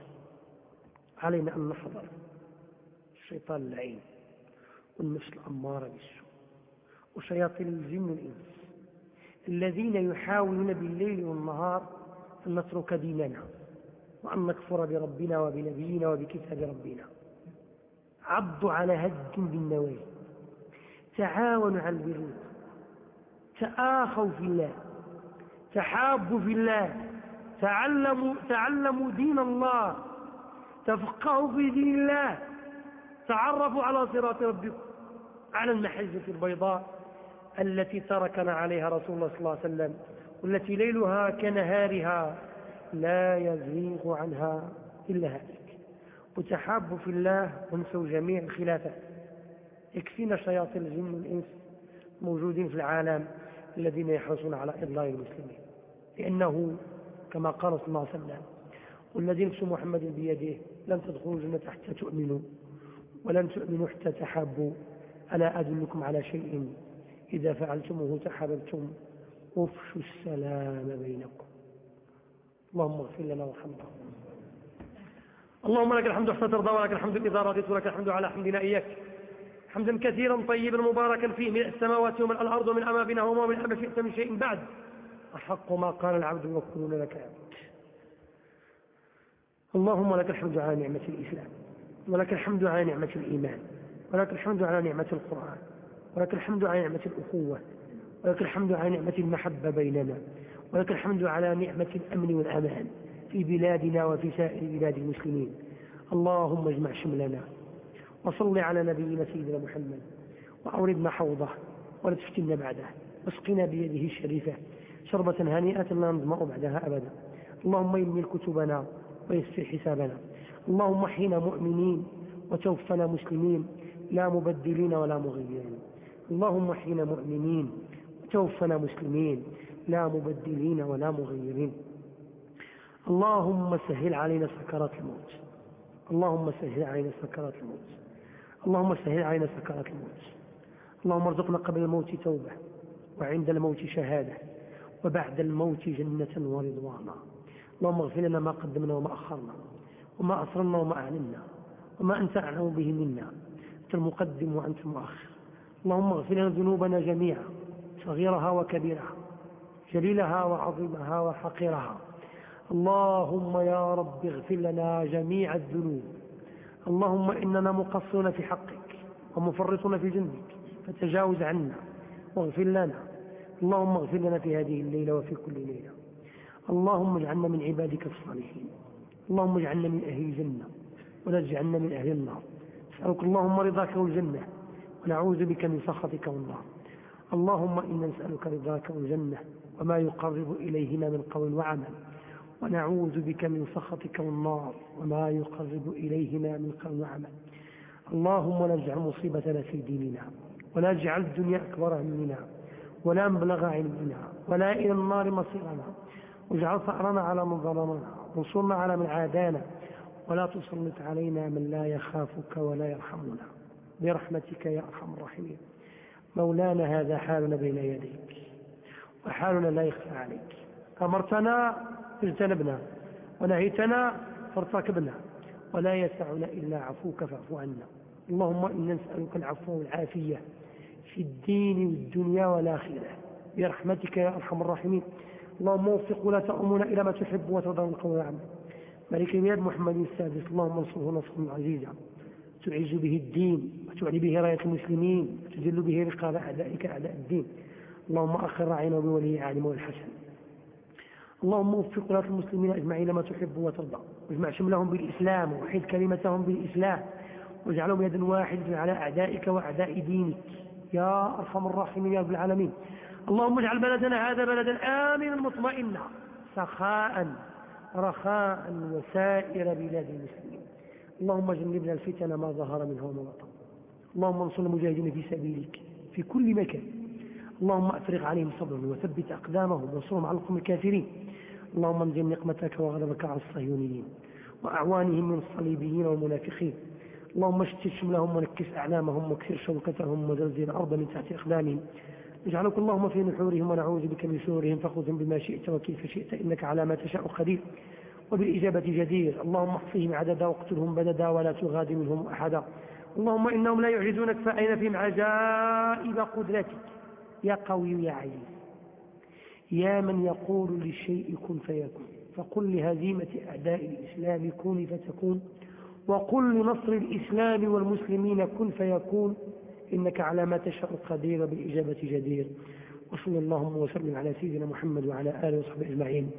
علينا أن نحضر الشيطان اللعين والنفس الأمارة بالسوء وشياطين الجن والإنس الذين يحاولون بالليل والنهار أن نترك ديننا وأن نكفر بربنا وبنبينا وبكتاب ربنا. عضوا على هد بالنواجذ تعاونوا على البر تآخوا في الله تحابوا في الله تعلموا, تعلموا دين الله تفقهوا في دين الله تعرفوا على صراط ربكم على المحجة البيضاء التي تركنا عليها رسول الله صلى الله عليه وسلم والتي ليلها كنهارها لا يزيغ عنها إلا هالك. وتحابوا في الله وانسوا جميع الخلافات. يكفينا شياطين الجن والإنس موجودين في العالم الذين يحرصون على إضلال المسلمين. لأنه كما قال صلى الله عليه وسلم والذي نفس محمد بيده لن تدخلوا الجنة حتى تؤمنوا ولن تؤمنوا حتى تحابوا. ألا أدلكم على شيء؟ إذا فعلتموه تحاببتم. افشوا السلام بينكم. اللهم اغفر لنا وارحمنا. اللهم لك الحمد حتى ترضى ولك الحمد إذا رضيت ولك الحمد على حمدنا إياك. حمدا كثيرا طيبا مباركا فيه من السماوات ومن الأرض ومن أما بينهما ومن أما شئت من شيء بعد. أحق ما قال العبد وكلنا لك عبد اللهم لك الحمد على نعمة الإسلام ولك الحمد على نعمة الإيمان ولك الحمد على نعمة القرآن ولك الحمد على نعمة الأخوة ولك الحمد على نعمة المحبة بيننا ولك الحمد على نعمة الأمن والأمان في بلادنا وفي سائر بلاد المسلمين. اللهم اجمع شملنا وصل على نبينا سيدنا محمد وأوردنا حوضه ولا تفتنا بعده واسقنا بيده الشريفة. شربة هنيئة لا نظمأ بعدها أبدا. اللهم يمل كتبنا ويسر حسابنا. اللهم احينا مؤمنين وتوفنا مسلمين. لا مبدلين ولا مغيرين. اللهم احينا مؤمنين وتوفنا مسلمين. لا مبدلين ولا مغيرين. اللهم سهل علينا سكرات الموت. اللهم سهل علينا سكرات الموت. اللهم سهل علينا سكرات الموت. اللهم ارزقنا قبل الموت توبة. وعند الموت شهادة. وبعد الموت جنة ورضوانا. اللهم اغفر لنا ما قدمنا وما أخرنا وما أسررنا وما أعلنا وما أنت أعلم به منا. أنت المقدم وأنت المؤخر. اللهم اغفر لنا ذنوبنا جميعا صغيرها وكبيرها جليلها وعظيمها وحقيرها. اللهم يا رب اغفر لنا جميع الذنوب. اللهم إننا مقصرون في حقك ومفرطون في جنبك فتجاوز عنا واغفر لنا. اللهم اغفر لنا في هذه الليلة وفي كل ليلة. اللهم اجعلنا من عبادك الصالحين. اللهم اجعلنا من أهل الجنة ولا تجعلنا من أهل النار. نسألك اللهم رضاك والجنة ونعوذ بك من سخطك والنار. اللهم إنا نسألك رضاك والجنة وما يقرب إليهما من قول وعمل. ونعوذ بك من سخطك والنار وما يقرب إليهما من قول وعمل. اللهم لا تجعل مصيبتنا في ديننا ولا تجعل الدنيا أكبر همنا. ولا مبلغ علمنا ولا إلى النار مصيرنا. واجعل ثأرنا على من ظلمنا وانصرنا على من عادانا. ولا تسلط علينا من لا يخافك ولا يرحمنا. برحمتك يا أرحم الراحمين. مولانا هذا حالنا بين يديك وحالنا لا يخفى عليك. أمرتنا اجتنبنا. ونهيتنا فارتكبنا. ولا يسعنا إلا عفوك فاعف عنا. اللهم إنا نسألك العفو والعافية. في الدين والدنيا والآخرة. برحمتك يا أرحم الراحمين. اللهم وفق ولاة أمورنا إلى ما تحب وترضى من قول العمل ملك اليد محمد السادس. اللهم انصره نصرا عزيزا تعز به الدين وتعلي به راية المسلمين وتذل به رقاب أعدائك أعداء الدين. اللهم أخر راعنا بولي عالم والحسن. اللهم وفق ولاة المسلمين أجمعين ما تحب وترضى. واجمع شملهم بالإسلام ووحيد كلمتهم بالإسلام. واجعلهم يدا واحدة على أعدائك وأعداء دينك. يا أرحم الراحمين يا رب العالمين. اللهم اجعل بلدنا هذا بلدا آمنا مطمئنا سخاء رخاء وسائر بلاد المسلمين. اللهم جنبنا الفتن ما ظهر منها وما بطن. اللهم انصر المجاهدين في سبيلك في كل مكان. اللهم أفرغ عليهم صبرا وثبت أقدامهم وانصرهم على القوم الكافرين. اللهم انزل نقمتك وغضبك على الصهيونيين وأعوانهم من الصليبيين والمنافقين. اللهم اشتت شملهم ونكس أعلامهم واكسر شوكتهم وزلزل الأرض من تحت اقدامهم اجعلك اللهم في نحورهم ونعوذ بك من شرورهم فخذهم بما شئت وكيف شئت إنك على ما تشاء قدير. وبالإجابة جدير اللهم احصهم عددا واقتلهم بددا ولا تغادر منهم أحدا. اللهم إنهم لا يعجزونك فأين فيهم عجائب قدرتك؟ يا قوي يا عزيز يا من يقول للشيء كن فيكون. فقل لهزيمة أعداء الإسلام كن فتكون. وقل لنصر الإسلام والمسلمين كن فيكون إنك على ما تشاء قدير بالإجابة جدير. وصلى اللهم وسلم على سيدنا محمد وعلى آله وصحبه أجمعين.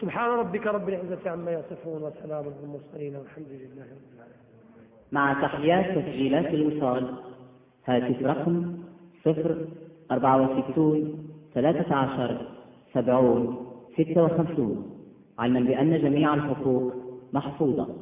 سبحان ربك رب العزة عما يصفون وسلام على المرسلين والحمد لله رب العالمين. مع تحيات تسجيلات الوصال. هاتف رقم صفر أربعة وستون ثلاثة عشر سبعون ستة وخمسون. علما بأن جميع الحقوق محفوظة.